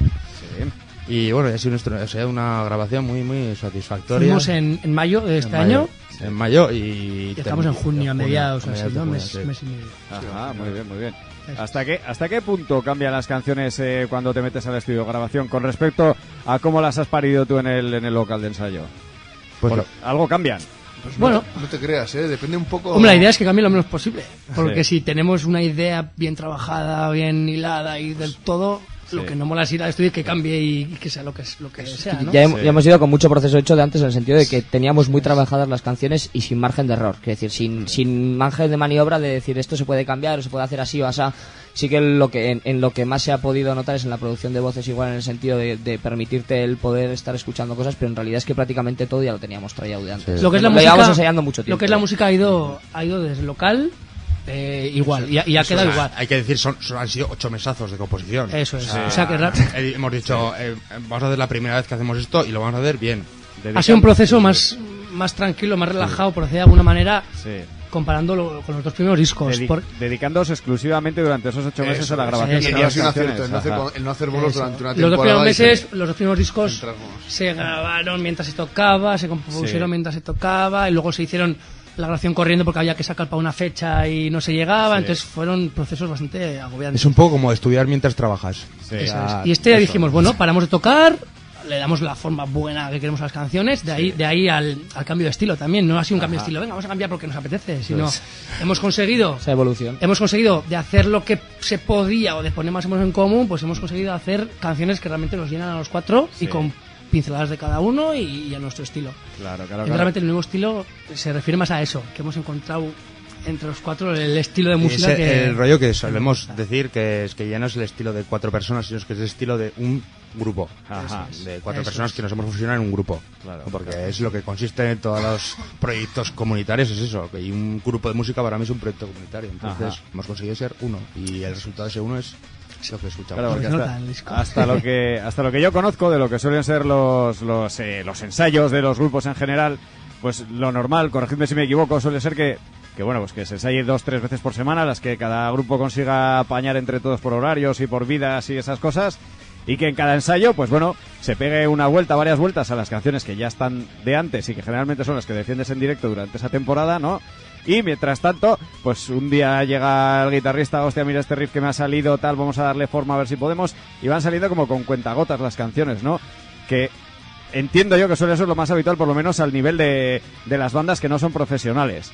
y bueno, ha sido, un instru- ha sido una grabación muy, muy satisfactoria. Fuimos en, en mayo de este En mayo, año En mayo y... y estamos en junio, a mediados, así, ¿no? junio, Mes, sí. mes y medio. Ajá, muy bien, muy bien. ¿Hasta qué, ¿Hasta qué punto cambian las canciones eh, cuando te metes al estudio de grabación con respecto a cómo las has parido tú en el, en el local de ensayo? Pues lo- algo cambian. Bueno, No te creas, ¿eh? Depende un poco... Hombre, la idea es que cambie lo menos posible. Porque Sí. si tenemos una idea bien trabajada, bien hilada y del todo, lo Sí. que no mola es ir al estudio y que cambie y que sea lo que, es, lo que sea, ¿no? Ya, hem- ya hemos ido con mucho proceso hecho de antes en el sentido de que teníamos muy trabajadas las canciones y sin margen de error. Es decir, sin, sin margen de maniobra de decir esto se puede cambiar o se puede hacer así o así. Sí que lo que en, en lo que más se ha podido notar es en la producción de voces igual en el sentido de, de permitirte el poder estar escuchando cosas, pero en realidad es que prácticamente todo ya lo teníamos traído de antes. Lo que es la Lo música, mucho tiempo. Lo que es la música ha ido, ha ido desde local eh, igual y, ha- y ha Eso, quedado o sea, igual. Hay que decir, son, son- han sido ocho mesazos de composición. Eso es. O sea, que ra- Eh, hemos dicho, eh, vamos a hacer la primera vez que hacemos esto y lo vamos a hacer bien. ha sido un proceso más, más tranquilo, más relajado, por decir de alguna manera, Sí. comparándolo con los dos primeros discos. Dedi- Por- Dedicándoos exclusivamente durante esos ocho meses Eso a la es. grabación de es. Las un acierto, el no hacer, el no hacer bolos Eso. durante una los dos temporada. primeros meses, que- los dos primeros discos entramos. se grabaron mientras se tocaba, se compusieron Sí. mientras se tocaba y luego se hicieron la grabación corriendo porque había que sacar para una fecha y no se llegaba, entonces fueron procesos bastante agobiantes. Es un poco como estudiar mientras trabajas. Sí. Eso es. Y este ya eso, dijimos, bueno, paramos de tocar, le damos la forma buena que queremos a las canciones, de ahí, de ahí al, al cambio de estilo también. No ha sido un cambio de estilo, venga, vamos a cambiar porque nos apetece, sino hemos conseguido Esa evolución. hemos conseguido de hacer lo que se podía o de poner más o menos en común, pues hemos conseguido hacer canciones que realmente nos llenan a los cuatro y con pinceladas de cada uno y, y a nuestro estilo. Claro, claro, Y claro. realmente el nuevo estilo se refiere más a eso, que hemos encontrado entre los cuatro el estilo de música Ese- que... El rollo que solemos decir que es que ya no es el estilo de cuatro personas, sino que es el estilo de un grupo. Ajá. De cuatro personas es. que nos hemos fusionado en un grupo. Claro. Porque es lo que consiste en todos los proyectos comunitarios, es eso. que- Y un grupo de música para mí es un proyecto comunitario. Entonces Ajá. hemos conseguido ser uno. Y el resultado de ese uno es lo que escuchamos. Claro, porque Se nota hasta, hasta lo que hasta lo que yo conozco de lo que suelen ser los los, eh, los ensayos de los grupos en general, pues lo normal, corregidme si me equivoco, suele ser que que bueno, pues que se ensaye dos, tres veces por semana, las que cada grupo consiga apañar entre todos por horarios y por vidas y esas cosas, y que en cada ensayo, pues bueno, se pegue una vuelta, varias vueltas a las canciones que ya están de antes y que generalmente son las que defiendes en directo durante esa temporada, ¿no? Y mientras tanto, pues un día llega el guitarrista, hostia, mira este riff que me ha salido, tal, vamos a darle forma a ver si podemos, y van saliendo como con cuentagotas las canciones, ¿no? Que entiendo yo que suele ser lo más habitual, por lo menos al nivel de, de las bandas que no son profesionales.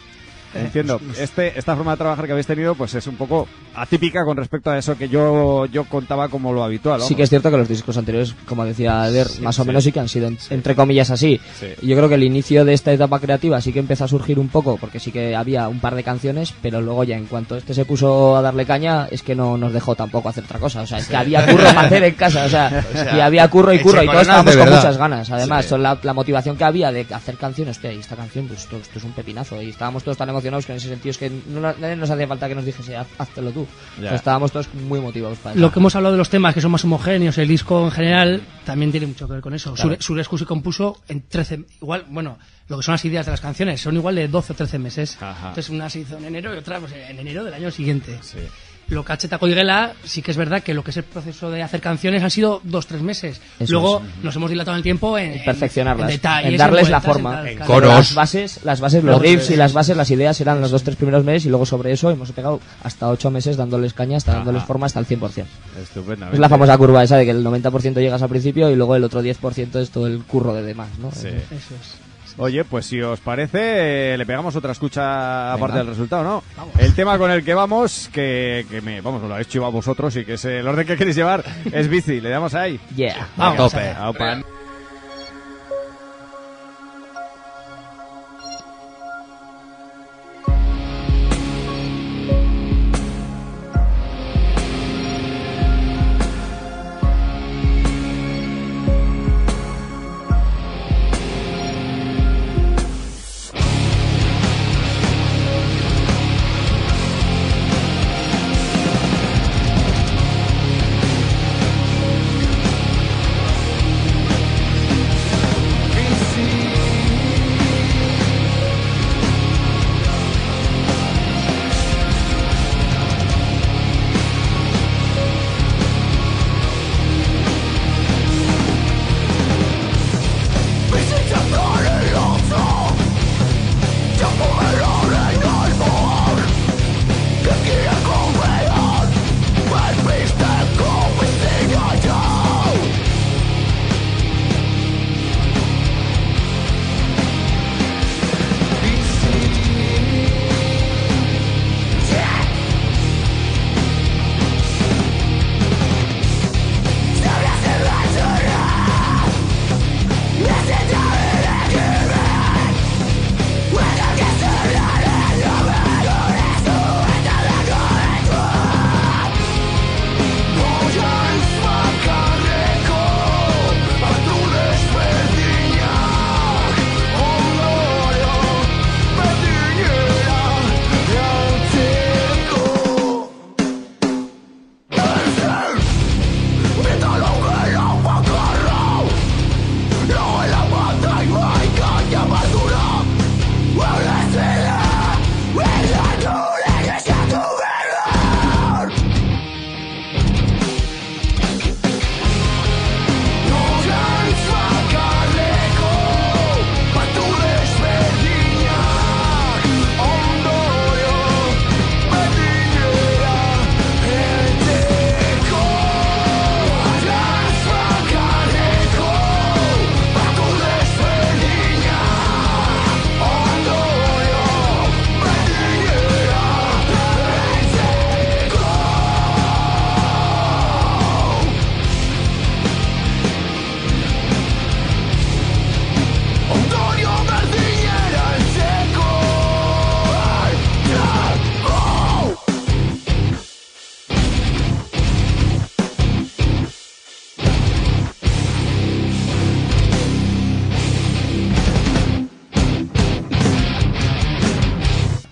Entiendo. Este, esta forma de trabajar que habéis tenido, pues es un poco atípica con respecto a eso que yo, yo contaba como lo habitual. Sí que es cierto que los discos anteriores, como decía Eder, más o sí. menos sí que han sido en- entre comillas así. Yo creo que el inicio de esta etapa creativa sí que empezó a surgir un poco, porque sí que había un par de canciones, pero luego ya en cuanto este se puso a darle caña, es que no nos dejó tampoco hacer otra cosa. O sea, es que había curro para hacer en casa, o sea, y había curro y curro, y todos estábamos con muchas ganas. Además, son la, la motivación que había de hacer canciones, hostia, y esta canción, pues esto, esto es un pepinazo. Y estábamos todos tan emocionados que en ese sentido es que no, nadie nos hacía falta que nos dijese, "Haz- háztelo tú. O sea, estábamos todos muy motivados para eso. Lo que hemos hablado de los temas que son más homogéneos, el disco en general, también tiene mucho que ver con eso. Sure- Surescu se compuso en 13, igual, bueno, lo que son las ideas de las canciones, son igual de 12 o 13 meses. Ajá. Entonces una se hizo en enero y otra pues, en enero del año siguiente. Lo que ha hecho Taco y Guela, sí que es verdad que lo que es el proceso de hacer canciones han sido dos, tres meses. Eso Luego nos hemos dilatado en el tiempo en, en perfeccionarlas, en, detalles, en darles la vueltas, forma. En coros. Las bases, las bases, los Los riffs y las bases, las ideas eran los dos, tres primeros meses y luego sobre eso hemos pegado hasta ocho meses dándoles caña, hasta dándoles forma hasta el 100%. Estupendamente. Es la famosa curva esa de que el 90% llegas al principio y luego el otro 10% es todo el curro de demás, ¿no? Sí. Eso es. Oye, pues si os parece, eh, le pegamos otra escucha aparte del resultado, ¿no? El tema con el que vamos, que, que me, vamos, lo habéis chivado vosotros y que es el orden que queréis llevar, es bici. Le damos ahí. Yeah. Vamos. tope. Aupa.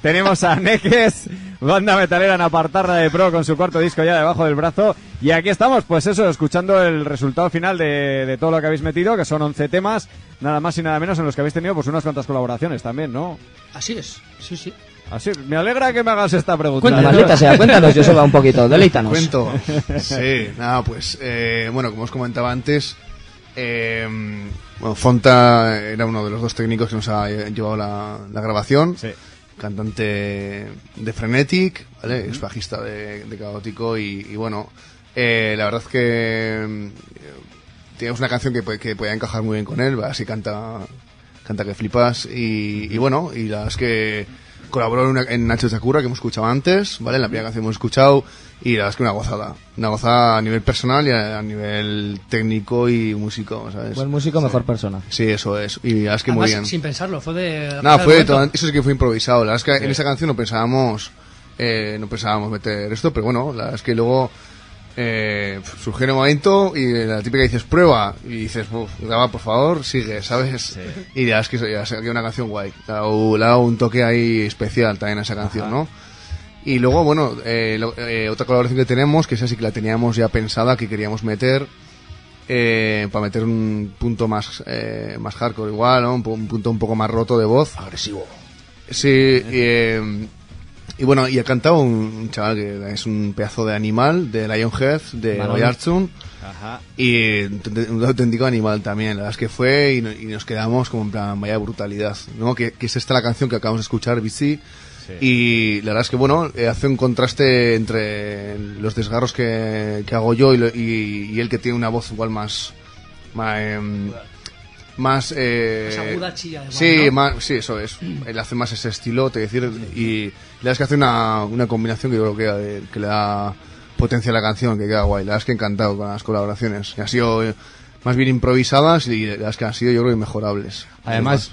Tenemos a Neques, banda metalera en apartarla de pro con su cuarto disco ya debajo del brazo. Y aquí estamos, pues eso, escuchando el resultado final de, de todo lo que habéis metido, que son 11 temas, nada más y nada menos en los que habéis tenido pues unas cuantas colaboraciones también, ¿no? Así es, sí, sí. Así, me alegra que me hagas esta pregunta. Cuéntanos. Maldita sea, cuéntanos, Joseba, un poquito, deleítanos. Cuento. Sí, nada, pues, eh, bueno, como os comentaba antes, eh, bueno, Fonta era uno de los dos técnicos que nos ha eh, llevado la, la grabación. Sí. Cantante de Frenetic, ¿vale? Es bajista de, de Caótico y, y bueno, eh, la verdad es que mm, tenemos una canción que, puede- que puede encajar muy bien con él, así canta canta que flipas y, y bueno, y la verdad es que colaboró en, una- en Nacho Sakura, que hemos escuchado antes, ¿vale? En la primera canción hemos escuchado, y la verdad es que una gozada. Una gozada a nivel personal y a, a nivel técnico y músico, ¿sabes? Buen músico, mejor persona. Sí, eso es. Y la verdad es que muy Además, bien. sin pensarlo, fue de... Nada, fue el todo, eso sí que fue improvisado. La verdad es que en esa canción no pensábamos, eh, no pensábamos meter esto, pero bueno, la verdad es que luego eh, surgió en el momento y la típica dices prueba y dices, "Uf, graba por favor, sigue, ¿sabes? Y ya es que ya salió una canción guay. Le ha dado, le ha dado un toque ahí especial también a esa canción, ¿no? Y luego, bueno, eh, lo- eh, otra colaboración que tenemos, que esa sí que la teníamos ya pensada, que queríamos meter, eh, para meter un punto más, eh, más hardcore igual, ¿no? Un, un punto un poco más roto de voz. Agresivo. Sí, y, eh, bueno, y ha cantado un, un chaval que es un pedazo de animal, de Lionhead, de. Oyartsun, Ajá. y un auténtico animal también. La verdad es que fue y, y nos quedamos como en plan, vaya brutalidad, ¿no? Que, que es esta la canción que acabamos de escuchar, BC. Y la verdad es que, bueno, eh, hace un contraste entre los desgarros que, que hago yo y, lo- y- y él que tiene una voz igual más... Más... em, más, eh, Más aguda, chilla, sí, ¿no? más, sí, eso es. Él hace más ese estilo, te decir, y la verdad es que hace una, una combinación que yo creo que, eh, que le da potencia a la canción, que queda guay. La verdad es que encantado con las colaboraciones. Y han sido eh, más bien improvisadas y la verdad es que han sido yo creo que mejorables. Además,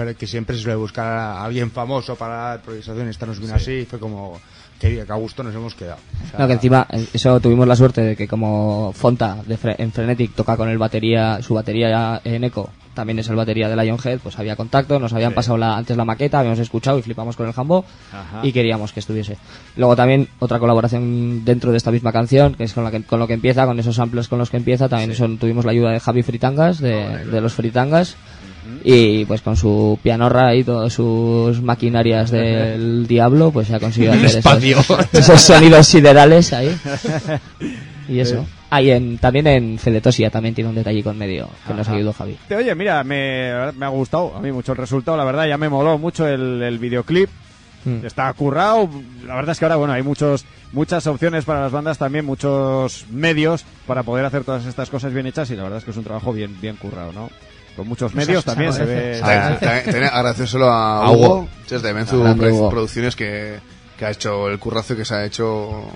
pero que siempre se suele buscar a alguien famoso para la improvisación y esta nos vino así y fue como que, a gusto nos hemos quedado. O sea, No, que encima, eh, eso tuvimos la suerte de que como Fonta de Fre- en Frenetic toca con el batería, su batería en eco, también es el batería de Lionhead, pues había contacto, nos habían pasado la, antes la maqueta, habíamos escuchado y flipamos con el jambo Ajá. y queríamos que estuviese. Luego también otra colaboración dentro de esta misma canción, que es con, la que, con lo que empieza, con esos samples con los que empieza, también son, tuvimos la ayuda de Javi Fritangas, de, de los Fritangas. Y pues con su pianorra y todas sus maquinarias del diablo, pues se ha conseguido hacer esos, esos sonidos siderales ahí. Y eso. Ah, y en, también en Celetosia también tiene un detalle con medio que nos Ajá. ayudó Javi. Te- Oye, mira, me, me ha gustado a mí mucho el resultado, la verdad, ya me moló mucho el, el videoclip. Mm. Está currado, la verdad es que ahora, bueno, hay muchos muchas opciones para las bandas también, muchos medios para poder hacer todas estas cosas bien hechas y la verdad es que es un trabajo bien bien currado, ¿no? Con muchos medios también se ve... también agradecérselo a Hugo, desde Menzu. Producciones que, que ha hecho el currazo que se ha hecho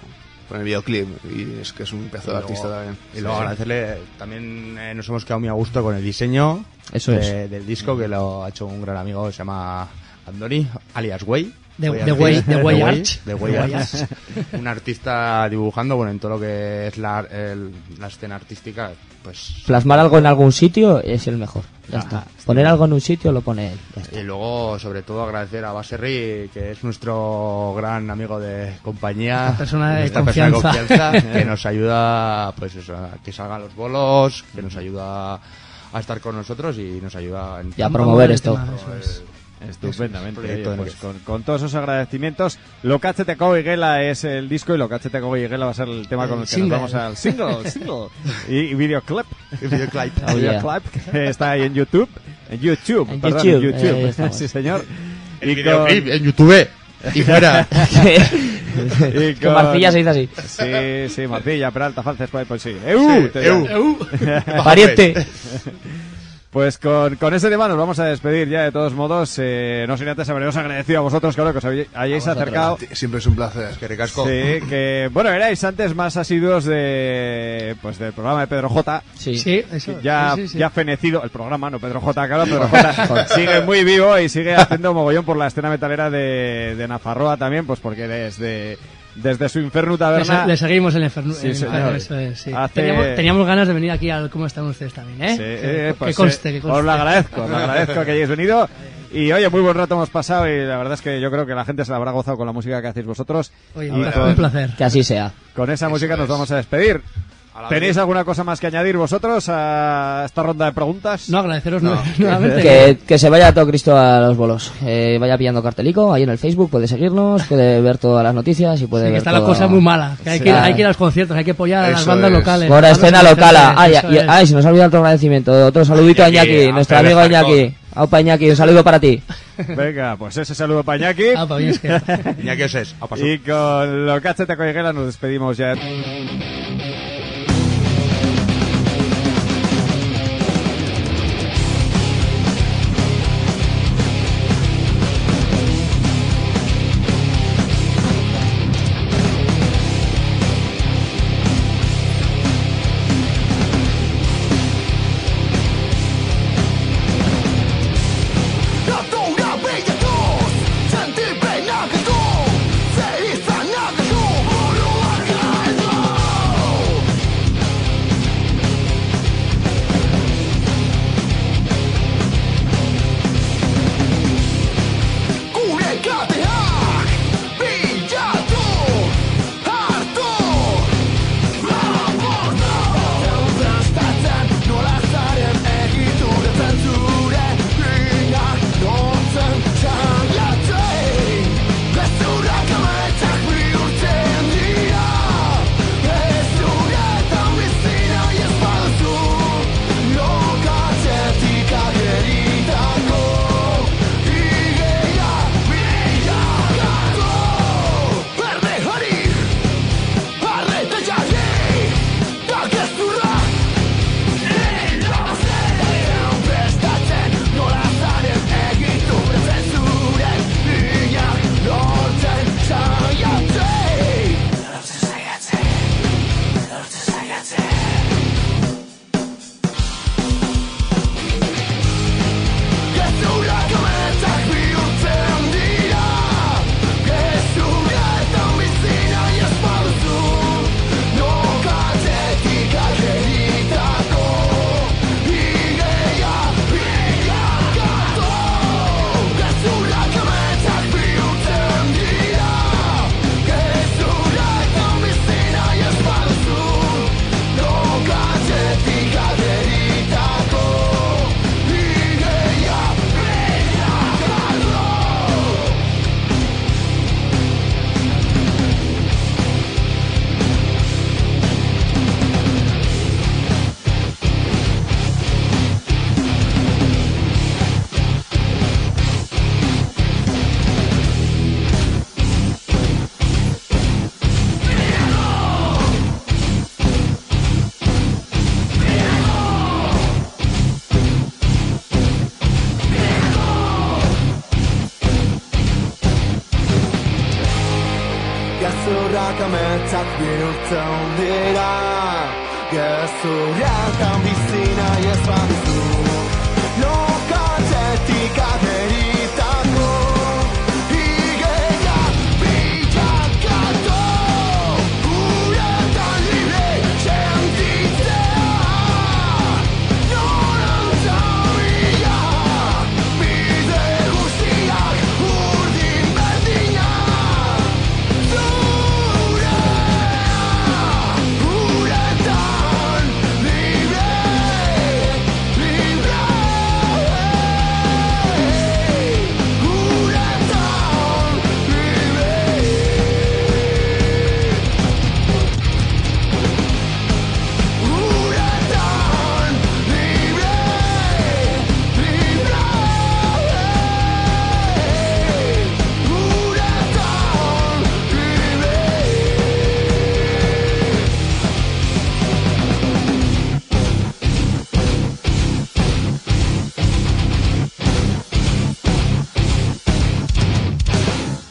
con el videoclip. Y es que es un pedazo de artista también. Y luego agradecerle, también eh, nos hemos quedado muy a gusto con el diseño Eso de- del disco que lo ha hecho un gran amigo que se llama Andoni, alias Way. De- de Way- de Way Arch. de Way Arch. un artista dibujando, bueno, en todo lo que es la, el- la escena artística, pues... Plasmar algo en algún sitio es el mejor. Ya Ajá. está. Poner algo en un sitio lo pone él. Y luego, sobre todo, agradecer a Baserri, que es nuestro gran amigo de compañía. Una persona de nuestra persona de confianza. confianza, que nos ayuda, pues eso, a que salgan los bolos, que nos ayuda a estar con nosotros y nos ayuda en Y a promover esto. tema, eso es. Estupendamente. Oye, pues con, con todos esos agradecimientos, Lo Cacheteko y Gela es el disco y Lo Cacheteko y Gela va a ser el tema con el que Single. nos vamos al single, single. Y, y videoclip. videoclip. Oh, yeah. videoclip que está ahí en YouTube. En YouTube, En perdón, YouTube, en YouTube. estamos. sí, señor. El Y videoclip con- en YouTube y fuera. y que Marcilla se dice así. Sí, sí, Marcilla, Peralta, Falces, pues, pues sí. ¡Eu! Te Eu. llamo. Pariente. Pues con, con ese tema nos vamos a despedir ya de todos modos. Eh, no sin antes haberos agradecido a vosotros, claro, que os hayáis acercado. Siempre es un placer. Que recasco. Sí, que bueno, erais antes más asiduos de pues del programa de Pedro J. Sí. Sí, eso. Ya, sí, sí, sí. ya fenecido, el programa, no Pedro J, claro, Pedro J sigue muy vivo y sigue haciendo mogollón por la escena metalera de, de Nafarroa también, pues porque desde, desde su Inferno Le, Taberna. se- le seguimos el enfermo. Sí, señor. eso es, sí. Hace- teníamos, teníamos ganas de venir aquí al cómo están ustedes también, ¿eh? Sí, que, eh, pues, que conste, eh, que conste. Os lo agradezco, os lo agradezco que hayáis venido. Y oye, muy buen rato hemos pasado y la verdad es que yo creo que la gente se la habrá gozado con la música que hacéis vosotros. Oye, y un, placer, con, un placer. Que así sea. con esa música nos vamos a despedir. ¿Tenéis alguna cosa más que añadir vosotros a esta ronda de preguntas? No, agradeceros nu- nuevamente. Que, que se vaya todo Cristo a los bolos. Que vaya pillando cartelico ahí en el Facebook, puede seguirnos, puede ver todas las noticias y puede Sí, que ver está todo. la cosa muy mala. Que hay, que ir, hay que ir a los conciertos, hay que apoyar a las bandas es. locales. Bandas escena local. Ay, eso y- es. ay, se nos ha olvidado otro agradecimiento. Otro saludito a Iñaki, Iñaki, a nuestro Pérez amigo. Iñaki. Aupa Iñaki, un saludo para ti. Venga, pues ese saludo para Iñaki. Ah, pues es que... Ya que es. Y con lo que y Guela nos despedimos ya.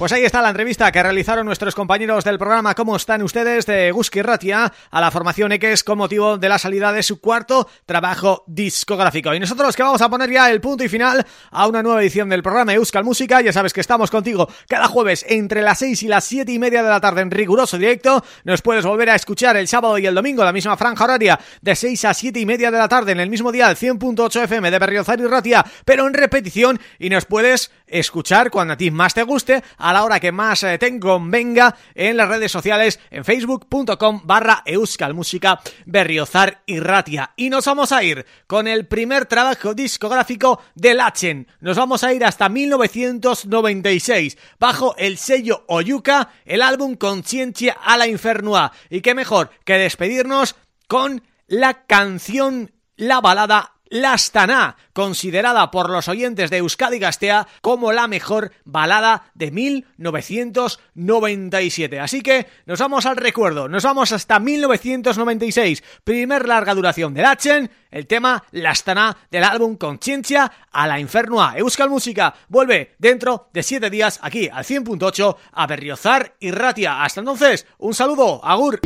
Pues ahí está la entrevista que realizaron nuestros compañeros del programa ¿Cómo están ustedes? de Guski Ratia a la formación X con motivo de la salida de su cuarto trabajo discográfico. Y nosotros que vamos a poner ya el punto y final a una nueva edición del programa Euskal Música. Ya sabes que estamos contigo cada jueves entre las 6 y las 7 y media de la tarde en riguroso directo. Nos puedes volver a escuchar el sábado y el domingo, la misma franja horaria de 6 a 7 y media de la tarde en el mismo día, el 100.8 FM de Berriozar y Ratia, pero en repetición y nos puedes escuchar cuando a ti más te guste, a la hora que más eh, te convenga en las redes sociales, en facebook.com barra euskalmusica berriozar y ratia. Y nos vamos a ir con el primer trabajo discográfico de Lachen. Nos vamos a ir hasta 1996, bajo el sello Oyuka, el álbum Conciencia a la Infernua. Y qué mejor que despedirnos con la canción, la balada Lastana, considerada por los oyentes de Euskadi Gastea como la mejor balada de 1997. Así que nos vamos al recuerdo, nos vamos hasta 1996, primer larga duración de Lachen, el tema Lastana del álbum Conciencia a la Infernua. Euskal Música vuelve dentro de 7 días aquí al 100.8 a Berriozar y Ratia. Hasta entonces, un saludo, agur.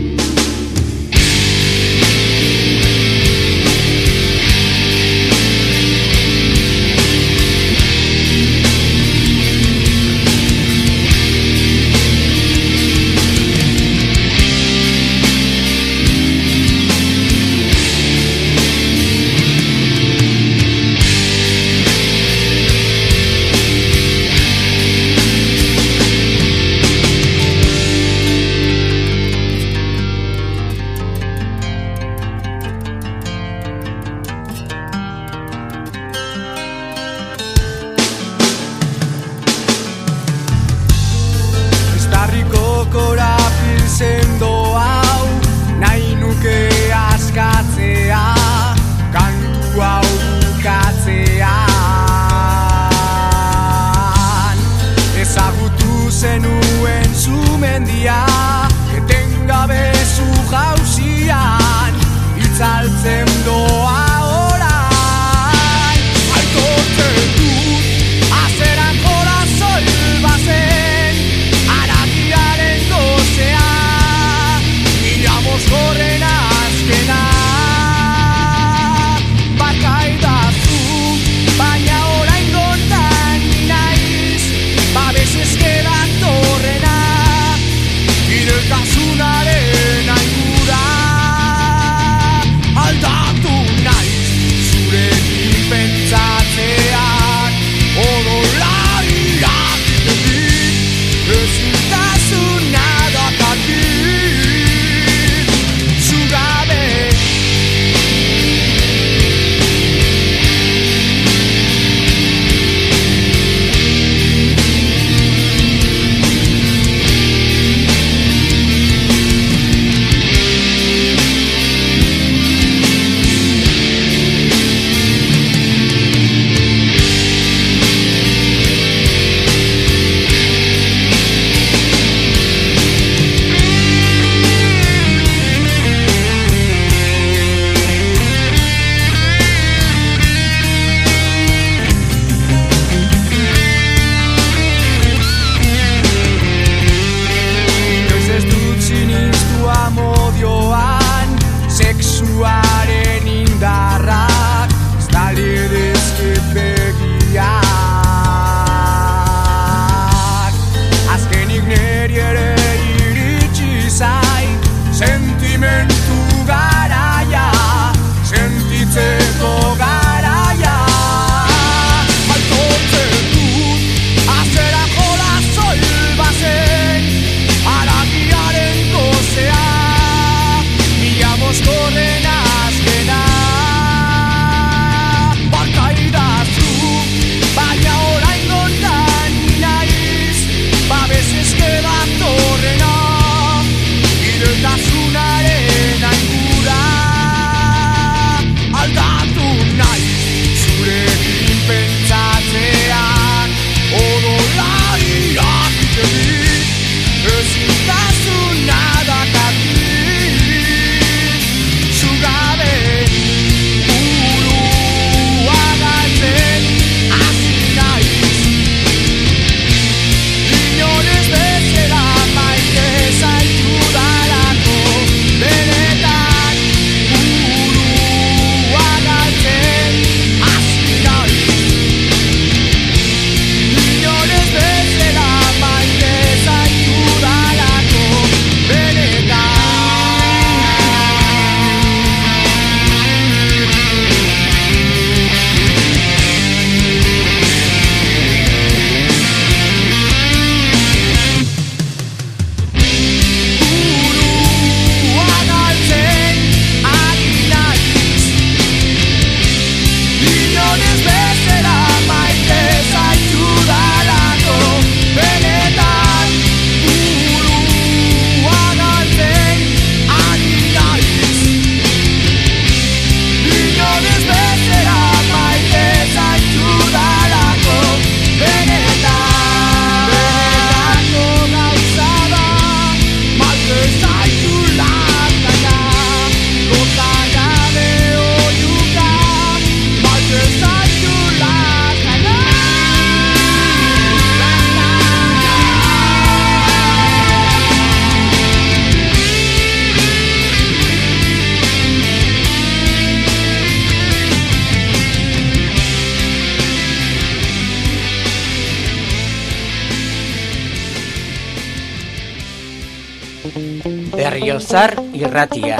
Berriozar